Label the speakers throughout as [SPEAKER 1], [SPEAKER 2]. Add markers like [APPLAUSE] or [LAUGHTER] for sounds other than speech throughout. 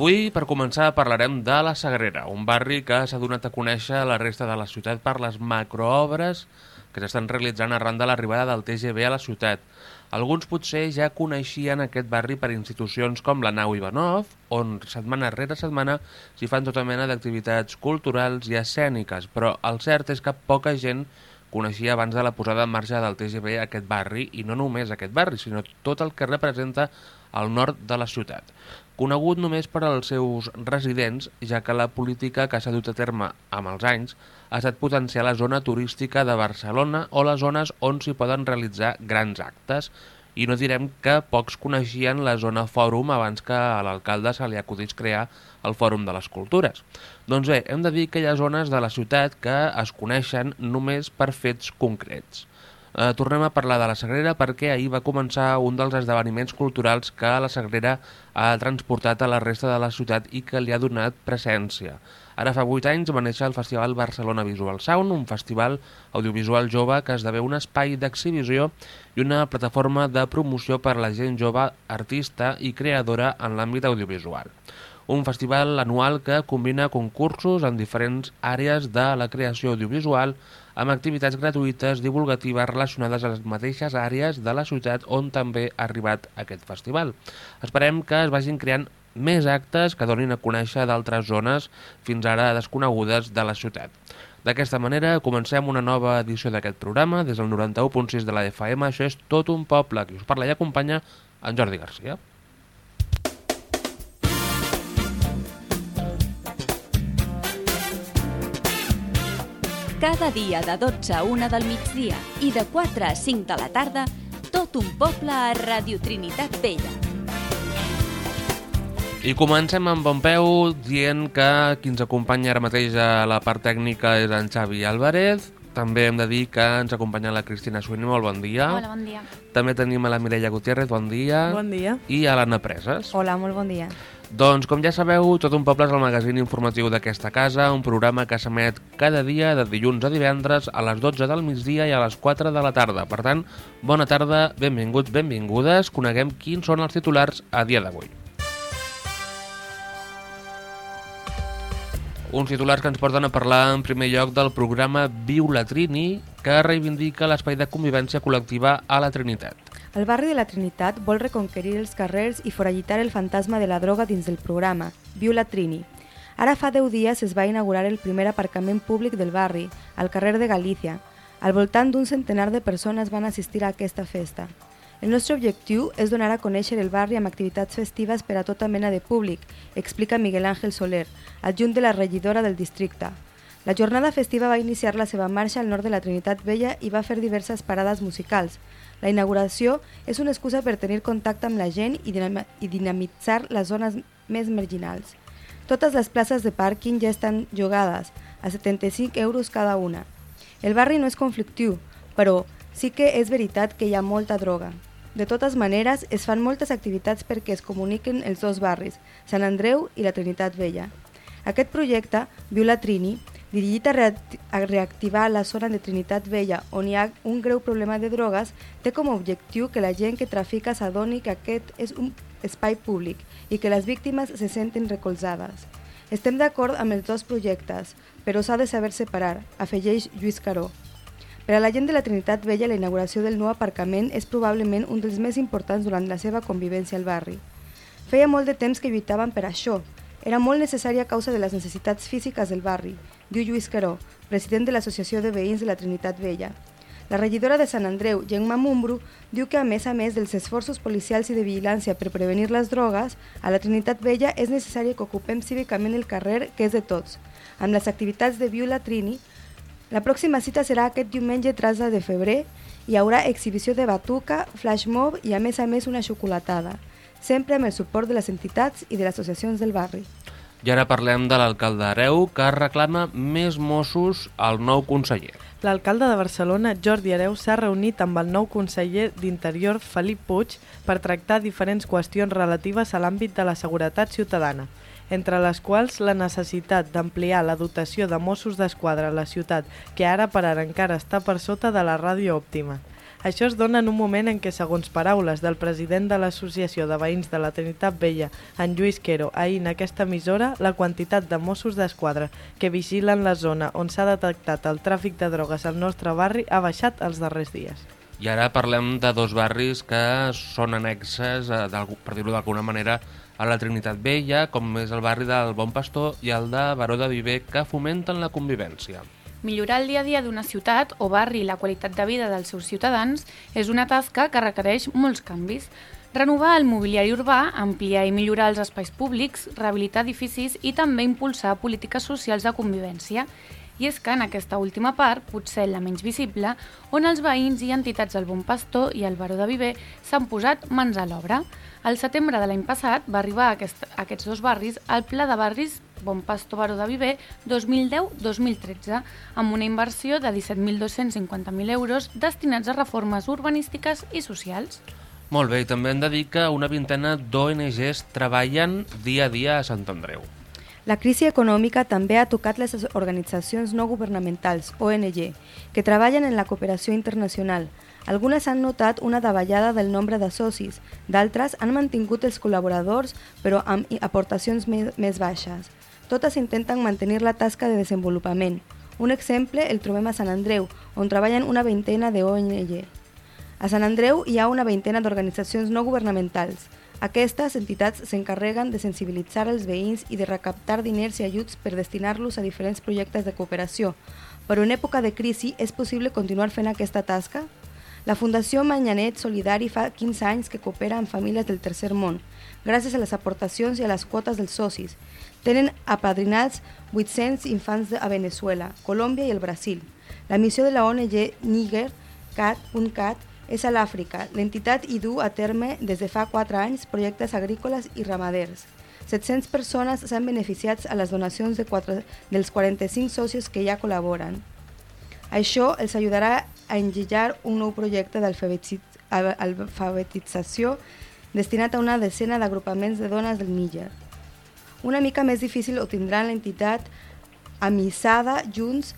[SPEAKER 1] Avui, per començar, parlarem de la Sagrera, un barri que s'ha donat a conèixer a la resta de la ciutat per les macroobres que s'estan realitzant arran de l'arribada del TGV a la ciutat. Alguns potser ja coneixien aquest barri per institucions com la Nau Ivanov, on setmana rere setmana s'hi fan tota mena d'activitats culturals i escèniques, però el cert és que poca gent coneixia abans de la posada en marxa del TGV aquest barri, i no només aquest barri, sinó tot el que representa al nord de la ciutat. Conegut només per als seus residents, ja que la política que s'ha dut a terme amb els anys ha estat potenciar la zona turística de Barcelona o les zones on s'hi poden realitzar grans actes, i no direm que pocs coneixien la zona fòrum abans que a l'alcalde se li acudís crear el Fòrum de les Cultures. Doncs bé, hem de dir que hi ha zones de la ciutat que es coneixen només per fets concrets. Eh, tornem a parlar de la Sagrera perquè ahir va començar un dels esdeveniments culturals que la Sagrera ha transportat a la resta de la ciutat i que li ha donat presència. Ara fa 8 anys va néixer el Festival Barcelona Visual Sound, un festival audiovisual jove que esdevé un espai d'exhibició i una plataforma de promoció per a la gent jove, artista i creadora en l'àmbit audiovisual un festival anual que combina concursos en diferents àrees de la creació audiovisual amb activitats gratuïtes divulgatives relacionades a les mateixes àrees de la ciutat on també ha arribat aquest festival. Esperem que es vagin creant més actes que donin a conèixer d'altres zones fins ara desconegudes de la ciutat. D'aquesta manera, comencem una nova edició d'aquest programa des del 91.6 de la FM. Això és tot un poble. Qui us parla i acompanya en Jordi Garcia.
[SPEAKER 2] Cada dia de 12 a 1 del migdia i de 4 a 5 de la tarda, tot un poble a Radio Trinitat Vella.
[SPEAKER 1] I comencem amb bon peu dient que qui ens acompanya ara mateix a la part tècnica és en Xavi Álvarez. També hem de dir que ens acompanya la Cristina Suini, molt bon dia.
[SPEAKER 3] Hola, bon dia.
[SPEAKER 1] També tenim a la Mireia Gutiérrez, bon dia.
[SPEAKER 4] Bon dia.
[SPEAKER 1] I a l'Anna Preses.
[SPEAKER 4] Hola, molt bon dia.
[SPEAKER 1] Doncs, com ja sabeu, Tot un poble és el magazín informatiu d'aquesta casa, un programa que s'emet cada dia de dilluns a divendres a les 12 del migdia i a les 4 de la tarda. Per tant, bona tarda, benvinguts, benvingudes, coneguem quins són els titulars a dia d'avui. Uns titulars que ens porten a parlar en primer lloc del programa Viu la Trini, que reivindica l'espai de convivència col·lectiva a la Trinitat.
[SPEAKER 4] El barri de la Trinitat vol reconquerir els carrers i forallitar el fantasma de la droga dins del programa, Viu la Trini. Ara fa 10 dies es va inaugurar el primer aparcament públic del barri, al carrer de Galícia. Al voltant d'un centenar de persones van assistir a aquesta festa. El nostre objectiu és donar a conèixer el barri amb activitats festives per a tota mena de públic, explica Miguel Ángel Soler, adjunt de la regidora del districte. La jornada festiva va iniciar la seva marxa al nord de la Trinitat Vella i va fer diverses parades musicals. La inauguració és una excusa per tenir contacte amb la gent i, i dinamitzar les zones més marginals. Totes les places de pàrquing ja estan jugades, a 75 euros cada una. El barri no és conflictiu, però sí que és veritat que hi ha molta droga. De totes maneres, es fan moltes activitats perquè es comuniquen els dos barris, Sant Andreu i la Trinitat Vella. Aquest projecte, Viu la Trini, dirigit a, reactivar la zona de Trinitat Vella on hi ha un greu problema de drogues, té com a objectiu que la gent que trafica s'adoni que aquest és un espai públic i que les víctimes se senten recolzades. Estem d'acord amb els dos projectes, però s'ha de saber separar, afegeix Lluís Caró. Per a la gent de la Trinitat Vella, la inauguració del nou aparcament és probablement un dels més importants durant la seva convivència al barri. Feia molt de temps que lluitaven per això. Era molt necessari a causa de les necessitats físiques del barri, diu Lluís Caró, president de l'Associació de Veïns de la Trinitat Vella. La regidora de Sant Andreu, Gemma Mumbru, diu que a més a més dels esforços policials i de vigilància per prevenir les drogues, a la Trinitat Vella és necessari que ocupem cívicament el carrer, que és de tots. Amb les activitats de Viu la Trini, la pròxima cita serà aquest diumenge 13 de febrer. Hi haurà exhibició de batuca, flash mob i a més a més una xocolatada, sempre amb el suport de les entitats i de les associacions del barri.
[SPEAKER 1] I ara parlem de l'alcalde Areu, que reclama més Mossos al nou conseller.
[SPEAKER 5] L'alcalde de Barcelona, Jordi Areu, s'ha reunit amb el nou conseller d'Interior, Felip Puig, per tractar diferents qüestions relatives a l'àmbit de la seguretat ciutadana entre les quals la necessitat d'ampliar la dotació de Mossos d'Esquadra a la ciutat, que ara per ara encara està per sota de la ràdio òptima. Això es dona en un moment en què, segons paraules del president de l'Associació de Veïns de la Trinitat Vella, en Lluís Quero, ahir en aquesta emissora, la quantitat de Mossos d'Esquadra que vigilen la zona on s'ha detectat el tràfic de drogues al nostre barri ha baixat els darrers dies.
[SPEAKER 1] I ara parlem de dos barris que són annexes, eh, per dir-ho d'alguna manera, a la Trinitat Vella, com és el barri del Bon Pastor i el de Baró de Viver, que fomenten la convivència.
[SPEAKER 3] Millorar el dia a dia d'una ciutat o barri i la qualitat de vida dels seus ciutadans és una tasca que requereix molts canvis. Renovar el mobiliari urbà, ampliar i millorar els espais públics, rehabilitar edificis i també impulsar polítiques socials de convivència. I és que en aquesta última part, potser la menys visible, on els veïns i entitats del Bon Pastor i el Baró de Viver s'han posat mans a l'obra. Al setembre de l'any passat va arribar a, a aquests dos barris el Pla de Barris Bon Pastor Baró de Viver 2010-2013, amb una inversió de 17.250.000 euros destinats a reformes urbanístiques i socials.
[SPEAKER 1] Molt bé, i també hem de dir que una vintena d'ONGs treballen dia a dia a Sant Andreu.
[SPEAKER 4] La crisi econòmica també ha tocat les organitzacions no governamentals, ONG, que treballen en la cooperació internacional, algunes han notat una davallada del nombre de socis, d'altres han mantingut els col·laboradors però amb aportacions més baixes. Totes intenten mantenir la tasca de desenvolupament. Un exemple el trobem a Sant Andreu, on treballen una veintena de ONG. A Sant Andreu hi ha una veintena d'organitzacions no governamentals. Aquestes entitats s'encarreguen de sensibilitzar els veïns i de recaptar diners i ajuts per destinar-los a diferents projectes de cooperació. Però en època de crisi és possible continuar fent aquesta tasca? La Fundació Manyanet Solidari fa 15 anys que coopera amb famílies del tercer món, gràcies a les aportacions i a les quotes dels socis. Tenen apadrinats 800 infants a Venezuela, Colòmbia i el Brasil. La missió de la ONG Niger.cat és a l'Àfrica. L'entitat hi du a terme des de fa 4 anys projectes agrícoles i ramaders. 700 persones s'han beneficiat a les donacions de 4, dels 45 socis que ja col·laboren. Això els ajudarà a engegar un nou projecte d'alfabetització destinat a una decena d'agrupaments de dones del Níger. Una mica més difícil ho tindrà l'entitat Amisada Junts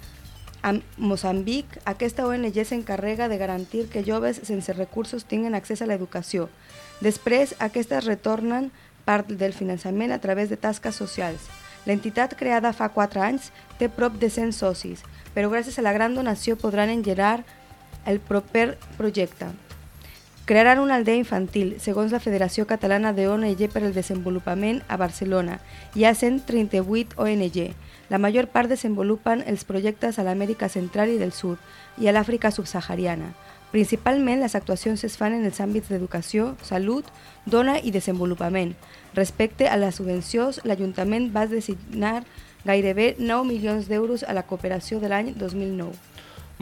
[SPEAKER 4] amb Moçambic. Aquesta ONG s'encarrega de garantir que joves sense recursos tinguin accés a l'educació. Després, aquestes retornen part del finançament a través de tasques socials. L'entitat creada fa 4 anys té prop de 100 socis, però gràcies a la gran donació podran engegar el proper projecte. Crearan una aldea infantil, segons la Federació Catalana de ONG per al Desenvolupament a Barcelona. Hi ha 138 ONG. La major part desenvolupen els projectes a l'Amèrica Central i del Sud i a l'Àfrica subsahariana. Principalment, les actuacions es fan en els àmbits d'educació, salut, dona i desenvolupament. Respecte a les subvencions, l'Ajuntament va designar gairebé 9 milions d'euros a la cooperació de l'any 2009.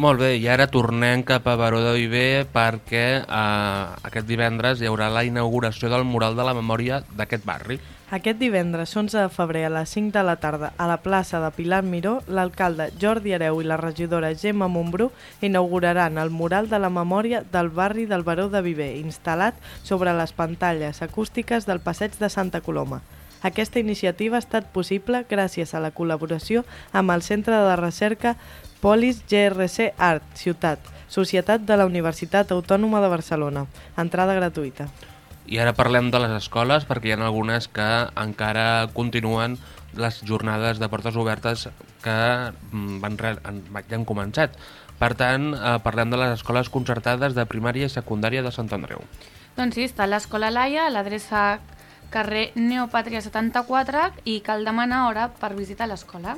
[SPEAKER 1] Molt bé, i ara tornem cap a Baró de Viver perquè eh, aquest divendres hi haurà la inauguració del mural de la memòria d'aquest barri.
[SPEAKER 5] Aquest divendres 11 de febrer a les 5 de la tarda a la plaça de Pilar Miró, l'alcalde Jordi Areu i la regidora Gemma Montbrú inauguraran el mural de la memòria del barri del Baró de Viver, instal·lat sobre les pantalles acústiques del passeig de Santa Coloma. Aquesta iniciativa ha estat possible gràcies a la col·laboració amb el Centre de Recerca Polis GRC Art, Ciutat, Societat de la Universitat Autònoma de Barcelona. Entrada gratuïta.
[SPEAKER 1] I ara parlem de les escoles perquè hi ha algunes que encara continuen les jornades de portes obertes que mm, van, ja han començat. Per tant, eh, parlem de les escoles concertades de primària i secundària de Sant Andreu.
[SPEAKER 3] Doncs sí, està l'Escola Laia, l'adreça carrer Neopàtria 74 i cal demanar hora per visitar l'escola.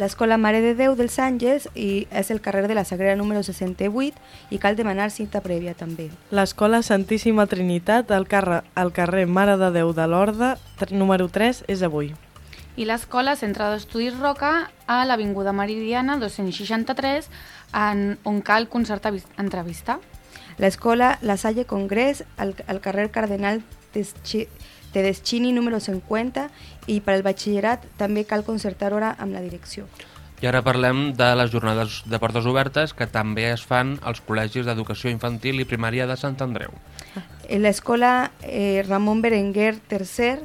[SPEAKER 4] L'escola Mare de Déu dels Àngels i és el carrer de la Sagrera número 68 i cal demanar cita prèvia també.
[SPEAKER 5] L'escola Santíssima Trinitat al carrer, al carrer Mare de Déu de l'Orde número 3 és avui.
[SPEAKER 3] I l'escola Centre d'Estudis Roca a l'Avinguda Meridiana 263 en, on cal concertar entrevista.
[SPEAKER 4] L'escola La Salle Congrés al, al carrer Cardenal Tedeschini número 50 i per al batxillerat també cal concertar hora amb la direcció.
[SPEAKER 1] I ara parlem de les jornades de portes obertes que també es fan als col·legis d'educació infantil i primària de Sant Andreu.
[SPEAKER 4] En l'escola eh, Ramon Berenguer III,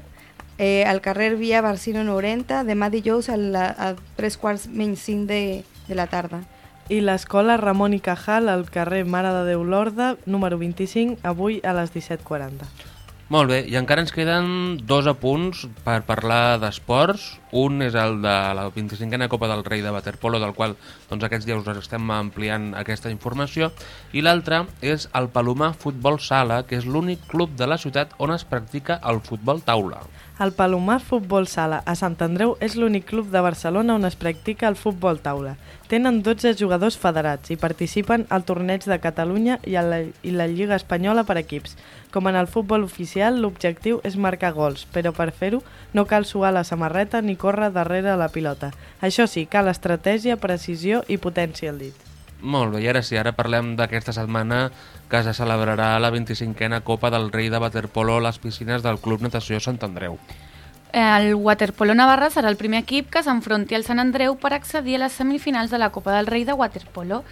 [SPEAKER 4] eh, al carrer Via Barcino 90, demà dijous a, la, a 3 quarts menys 5 de, de la tarda.
[SPEAKER 5] i l'Escola Ramon i Cajal al carrer Mare de Déu Lorda, número 25, avui a les 17.40.
[SPEAKER 1] Molt bé, i encara ens queden dos apunts per parlar d'esports. Un és el de la 25a Copa del Rei de Waterpolo, del qual doncs, aquests dies us estem ampliant aquesta informació, i l'altre és el Palomar Futbol Sala, que és l'únic club de la ciutat on es practica el futbol taula.
[SPEAKER 5] El Palomar Futbol Sala a Sant Andreu és l'únic club de Barcelona on es practica el futbol taula. Tenen 12 jugadors federats i participen al torneig de Catalunya i, a la, i la Lliga Espanyola per equips. Com en el futbol oficial, l'objectiu és marcar gols, però per fer-ho no cal suar la samarreta ni córrer darrere la pilota. Això sí, cal estratègia, precisió i potència al dit.
[SPEAKER 1] Molt bé, i ara sí, ara parlem d'aquesta setmana que se celebrarà la 25a Copa del Rei de Waterpolo a les piscines del Club Natació Sant Andreu.
[SPEAKER 3] El Waterpolo Navarra serà el primer equip que s'enfronti al Sant Andreu per accedir a les semifinals de la Copa del Rei de Waterpolo.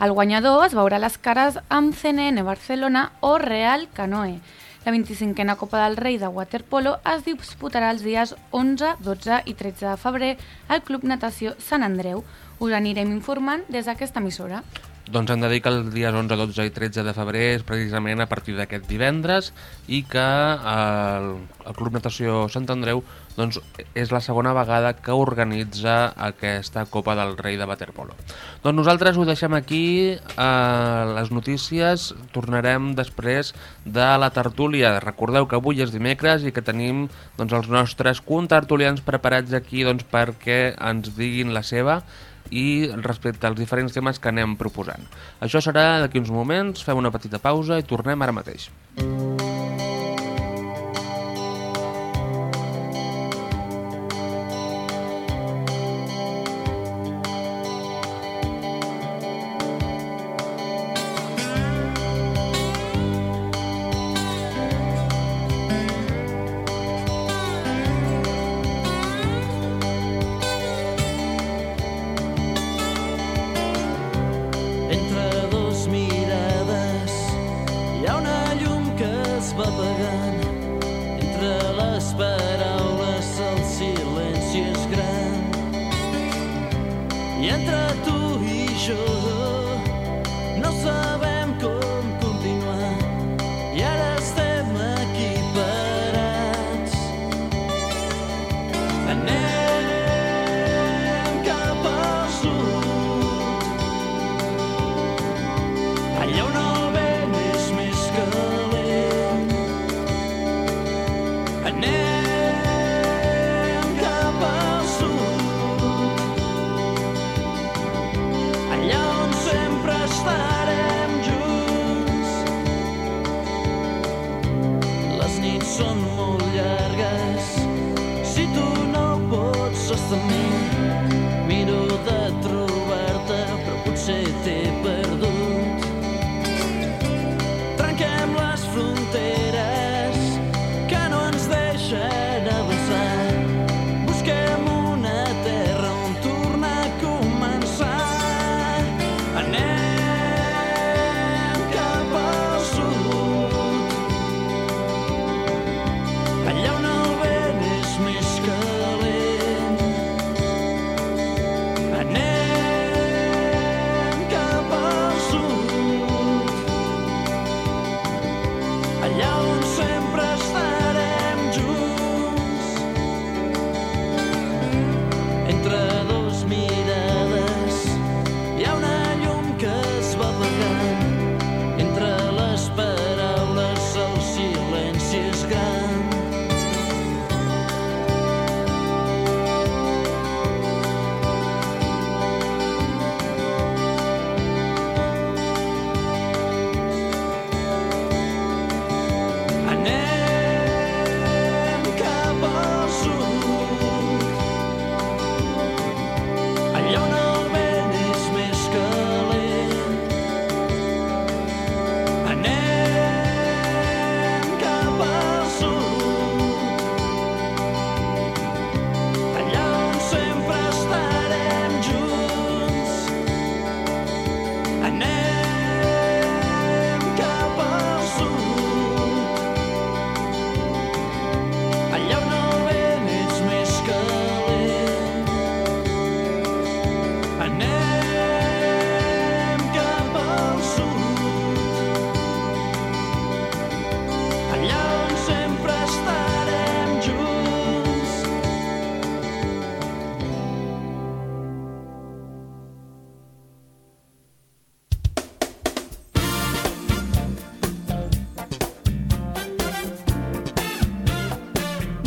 [SPEAKER 3] El guanyador es veurà les cares amb CNN Barcelona o Real Canoe. La 25a Copa del Rei de Waterpolo es disputarà els dies 11, 12 i 13 de febrer al Club Natació Sant Andreu. Us anirem informant des d'aquesta emissora.
[SPEAKER 1] Doncs hem de dir que els dies 11, 12 i 13 de febrer és precisament a partir d'aquest divendres i que el, el Club Natació Sant Andreu doncs, és la segona vegada que organitza aquesta Copa del Rei de Waterpolo. Doncs nosaltres ho deixem aquí, eh, les notícies, tornarem després de la tertúlia. Recordeu que avui és dimecres i que tenim doncs, els nostres contertulians preparats aquí doncs, perquè ens diguin la seva i respecte als diferents temes que anem proposant. Això serà d'aquí uns moments, fem una petita pausa i tornem ara mateix.
[SPEAKER 6] Entre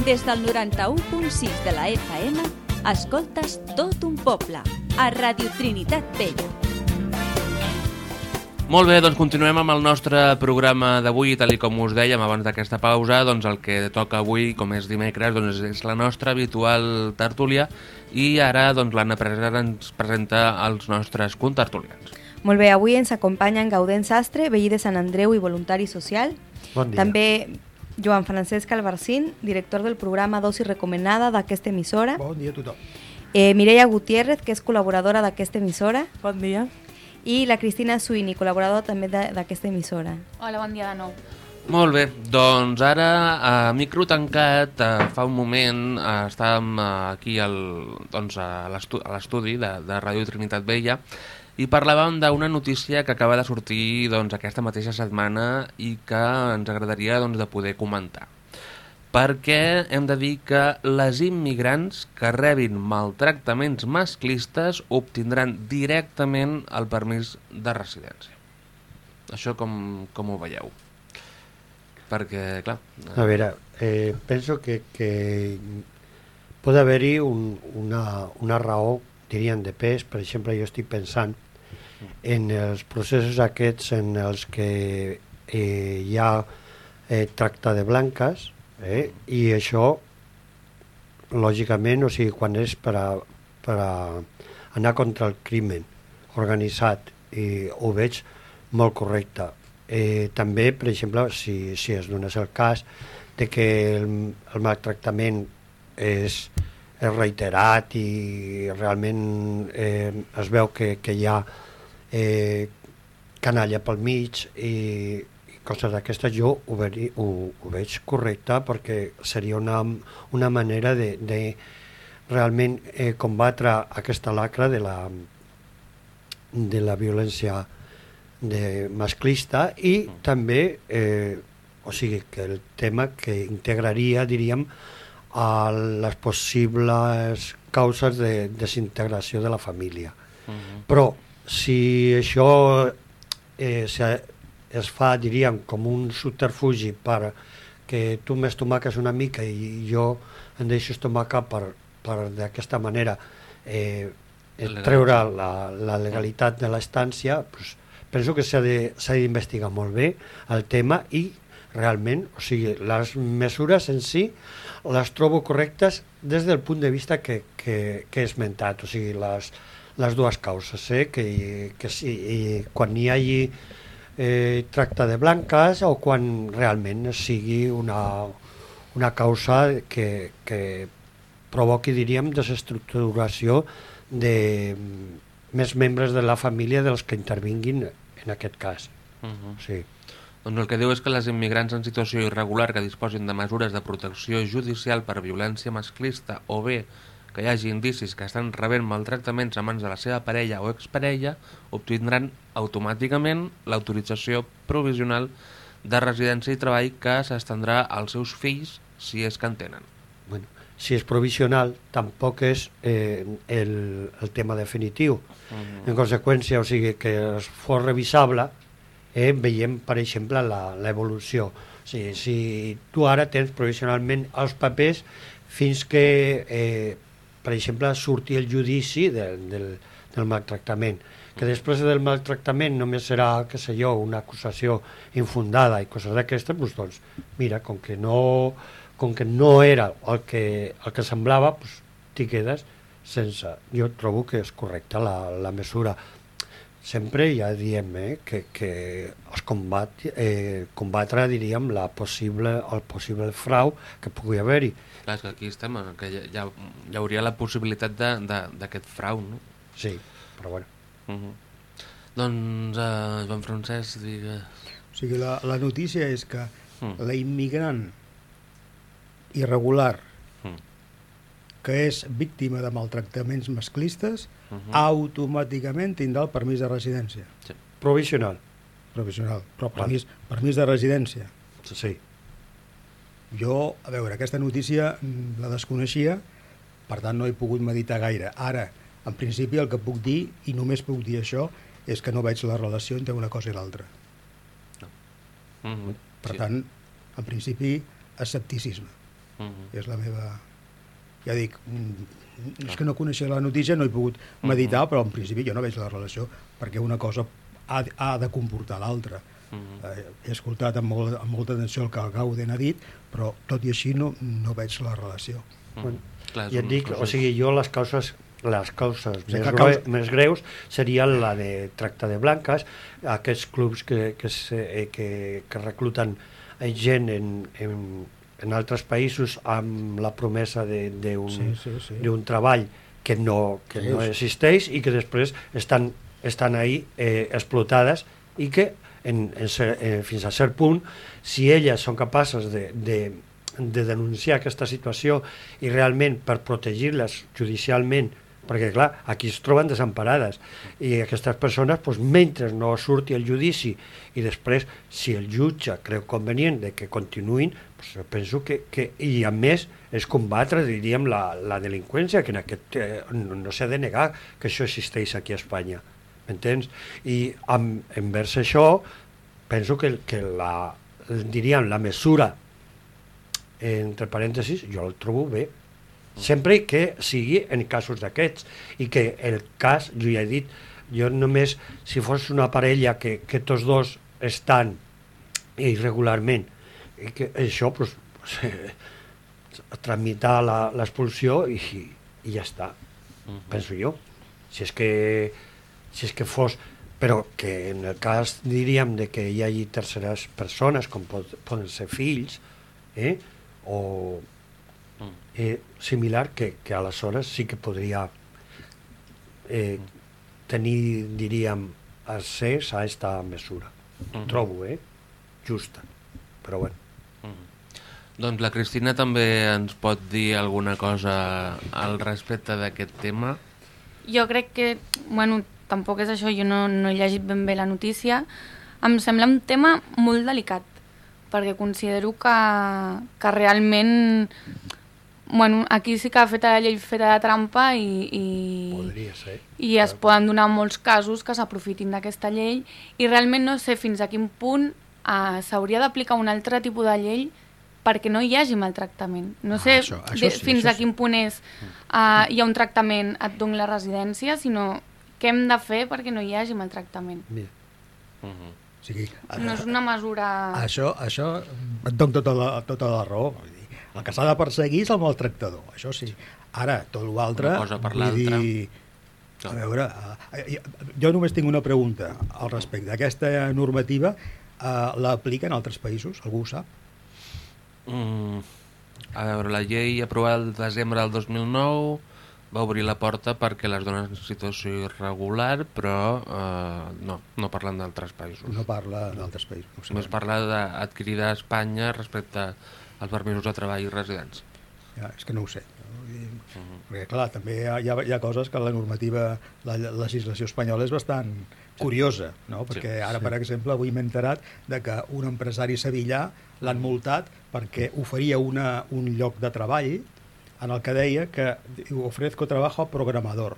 [SPEAKER 2] Des del 91.6 de la FM, escoltes tot un poble, a Radio Trinitat Vella.
[SPEAKER 1] Molt bé, doncs continuem amb el nostre programa d'avui tal i com us dèiem abans d'aquesta pausa, doncs el que toca avui, com és dimecres, doncs és la nostra habitual tertúlia i ara doncs l'Anna Presera ens presenta els nostres contertulians.
[SPEAKER 4] Molt bé, avui ens acompanyen Gaudent Sastre, veí de Sant Andreu i voluntari social.
[SPEAKER 7] Bon dia.
[SPEAKER 4] També Joan Francesc Albarcín, director del programa Dosi Recomanada d'aquesta emissora.
[SPEAKER 7] Bon dia a tothom.
[SPEAKER 4] Eh, Mireia Gutiérrez, que és col·laboradora d'aquesta emissora.
[SPEAKER 5] Bon dia.
[SPEAKER 4] I la Cristina Suini, col·laboradora també de- d'aquesta emissora.
[SPEAKER 3] Hola, bon dia de nou.
[SPEAKER 1] Molt bé, doncs ara a micro tancat, eh, fa un moment eh, estàvem eh, aquí al, doncs, a l'estudi de, de Ràdio Trinitat Vella i parlàvem d'una notícia que acaba de sortir doncs, aquesta mateixa setmana i que ens agradaria doncs, de poder comentar. Perquè hem de dir que les immigrants que rebin maltractaments masclistes obtindran directament el permís de residència. Això com, com ho veieu? Perquè, clar...
[SPEAKER 7] A veure, eh, penso que, que pot haver-hi un, una, una raó, dirien, de pes. Per exemple, jo estic pensant en els processos aquests en els que eh, hi ha eh, tracte de blanques eh, i això, lògicament, o sigui, quan és per a, per a anar contra el crimen organitzat i ho veig molt correcte. Eh, també, per exemple, si, si es donés el cas de que el, el maltractament és, és reiterat i realment eh, es veu que, que hi ha eh, canalla pel mig i, i coses d'aquestes, jo ho, veri, ho, ho veig correcte perquè seria una, una manera de, de realment eh, combatre aquesta lacra de la, de la violència de masclista i també eh, o sigui que el tema que integraria diríem a les possibles causes de desintegració de la família
[SPEAKER 1] Uh -huh.
[SPEAKER 7] però si això eh, se, es fa, diríem, com un subterfugi per que tu m'estomaques una mica i jo em deixo estomacar per, per d'aquesta manera eh, eh, treure la, la legalitat de l'estància, doncs, penso que s'ha d'investigar molt bé el tema i realment, o sigui, les mesures en si les trobo correctes des del punt de vista que, que, que he esmentat, o sigui, les, les dues causes, eh? que, que sí, i quan hi hagi eh, tracte de blanques o quan realment sigui una, una causa que, que provoqui, diríem, desestructuració de més membres de la família dels que intervinguin en aquest cas.
[SPEAKER 1] Uh -huh.
[SPEAKER 7] Sí.
[SPEAKER 1] Doncs el que diu és que les immigrants en situació irregular que disposin de mesures de protecció judicial per violència masclista o bé que hi hagi indicis que estan rebent maltractaments a mans de la seva parella o exparella obtindran automàticament l'autorització provisional de residència i treball que s'estendrà als seus fills si és que en tenen.
[SPEAKER 7] Bueno, si és provisional, tampoc és eh, el, el tema definitiu.
[SPEAKER 1] Uh -huh.
[SPEAKER 7] En conseqüència, o sigui, que es fos revisable, eh, veiem, per exemple, la- l'evolució. O sigui, si tu ara tens provisionalment els papers fins que, eh, per exemple, surti el judici de, del, del maltractament, que després del maltractament només serà, que sé jo, una acusació infundada i coses d'aquestes, doncs, doncs, mira, com que no, com que no era el que, el que semblava, doncs, t'hi quedes sense... Jo trobo que és correcta la, la mesura. Sempre ja diem eh, que, que es combat, eh, combatre, diríem, la possible, el possible frau que pugui haver-hi.
[SPEAKER 1] Clar, és que aquí estem, eh, que hi, hi, ha, hi hauria la possibilitat de- de- d'aquest frau, no?
[SPEAKER 7] Sí, però bueno.
[SPEAKER 1] Uh -huh. Doncs, uh, Joan Francesc, digues...
[SPEAKER 8] O sigui, la, la notícia és que
[SPEAKER 1] Mm.
[SPEAKER 8] la immigrant irregular. Que és víctima de maltractaments masclistes
[SPEAKER 1] Uh -huh.
[SPEAKER 8] automàticament tindrà el permís de residència
[SPEAKER 1] sí.
[SPEAKER 7] Provisional.
[SPEAKER 8] provisional, però permís, permís de residència.
[SPEAKER 7] Sí.
[SPEAKER 8] Jo, a veure, aquesta notícia mm, la desconeixia, per tant no he pogut meditar gaire. Ara, en principi, el que puc dir, i només puc dir això, és que no veig la relació entre una cosa i l'altra.
[SPEAKER 1] Uh -huh.
[SPEAKER 8] Per
[SPEAKER 1] sí.
[SPEAKER 8] tant, en principi, escepticisme.
[SPEAKER 1] Mhm.
[SPEAKER 8] És la meva... Ja dic, mm, és que no coneixia la notícia, no he pogut meditar, però en principi jo no veig la relació, perquè una cosa ha, ha de comportar l'altra.
[SPEAKER 1] Mhm.
[SPEAKER 8] Eh, he escoltat amb, molt, amb molta atenció el que el Gauden ha dit, però tot i així no, no veig la relació.
[SPEAKER 1] Mhm. Clar, és
[SPEAKER 7] I et dic, o sigui, jo les causes les causes
[SPEAKER 8] sigui,
[SPEAKER 7] més,
[SPEAKER 8] causa-
[SPEAKER 7] més greus serien la de tracta de blanques, aquests clubs que, que, se, eh, que, que recluten gent en, en, en altres països amb la promesa d'un
[SPEAKER 8] Sí, sí, sí.
[SPEAKER 7] treball que no, que
[SPEAKER 8] Sí,
[SPEAKER 7] no existeix i que després estan, estan ahí eh, explotades i que en, en cer, eh, fins a cert punt, si elles són capaces de, de, de denunciar aquesta situació i realment per protegir-les judicialment perquè clar, aquí es troben desemparades i aquestes persones, doncs, mentre no surti el judici i després, si el jutge creu convenient de que continuïn, doncs, penso que, que, i a més és combatre, diríem, la, la delinqüència, que en aquest, eh, no, no s'ha de negar que això existeix aquí a Espanya, m'entens? I amb, envers això, penso que, que la, diríem, la mesura, entre parèntesis, jo el trobo bé, sempre que sigui en casos d'aquests i que el cas, jo ja he dit jo només, si fos una parella que, que tots dos estan irregularment i que això pues, pues, tramitar la- l'expulsió i, i ja està penso jo si és que si és que fos però que en el cas diríem de que hi hagi terceres persones com pot, poden ser fills eh? o eh, similar que, que aleshores sí que podria eh, tenir, diríem, accés a esta mesura.
[SPEAKER 1] Mhm.
[SPEAKER 7] Trobo, eh? Justa. Però bueno.
[SPEAKER 1] Doncs la Cristina també ens pot dir alguna cosa al respecte d'aquest tema.
[SPEAKER 3] Jo crec que, bueno, tampoc és això, jo no, no he llegit ben bé la notícia. Em sembla un tema molt delicat, perquè considero que, que realment... Bueno, aquí sí que ha fet la llei feta de trampa i, i,
[SPEAKER 7] Podria ser.
[SPEAKER 3] i es poden donar molts casos que s'aprofitin d'aquesta llei i realment no sé fins a quin punt uh, s'hauria d'aplicar un altre tipus de llei perquè no hi hagi maltractament. No
[SPEAKER 8] Ah,
[SPEAKER 3] sé
[SPEAKER 8] això- això
[SPEAKER 3] de,
[SPEAKER 8] sí,
[SPEAKER 3] fins
[SPEAKER 8] això
[SPEAKER 3] a quin punt és uh, hi ha un tractament, et doni la residència, sinó què hem de fer perquè no hi hagi maltractament.
[SPEAKER 7] Bé.
[SPEAKER 1] Mhm.
[SPEAKER 8] O sigui,
[SPEAKER 3] No és una mesura...
[SPEAKER 8] Això, això et dono tota la, tota la raó. Vull dir, el que s'ha de perseguir és el maltractador, això sí. Ara, tot l'altre...
[SPEAKER 1] Una cosa per l'altra.
[SPEAKER 8] dir, A veure, eh, jo només tinc una pregunta al respecte. Aquesta normativa eh, l'aplica en altres països? Algú ho sap?
[SPEAKER 1] Mm, a veure, la llei aprovada el desembre del 2009 va obrir la porta perquè les dones en situació irregular, però eh, no, no parlen d'altres països.
[SPEAKER 8] No parla d'altres països. No sé.
[SPEAKER 1] Només parla d'adquirida a Espanya respecte als permisos de treball i residència.
[SPEAKER 8] Ja, és que no ho sé. Perquè, clar, també hi ha, hi ha, hi ha coses que la normativa, la legislació espanyola és bastant curiosa, no? Perquè ara, per exemple, avui m'he enterat de que un empresari sevillà l'han multat perquè oferia una, un lloc de treball en el que deia que ofrezco trabajo a programador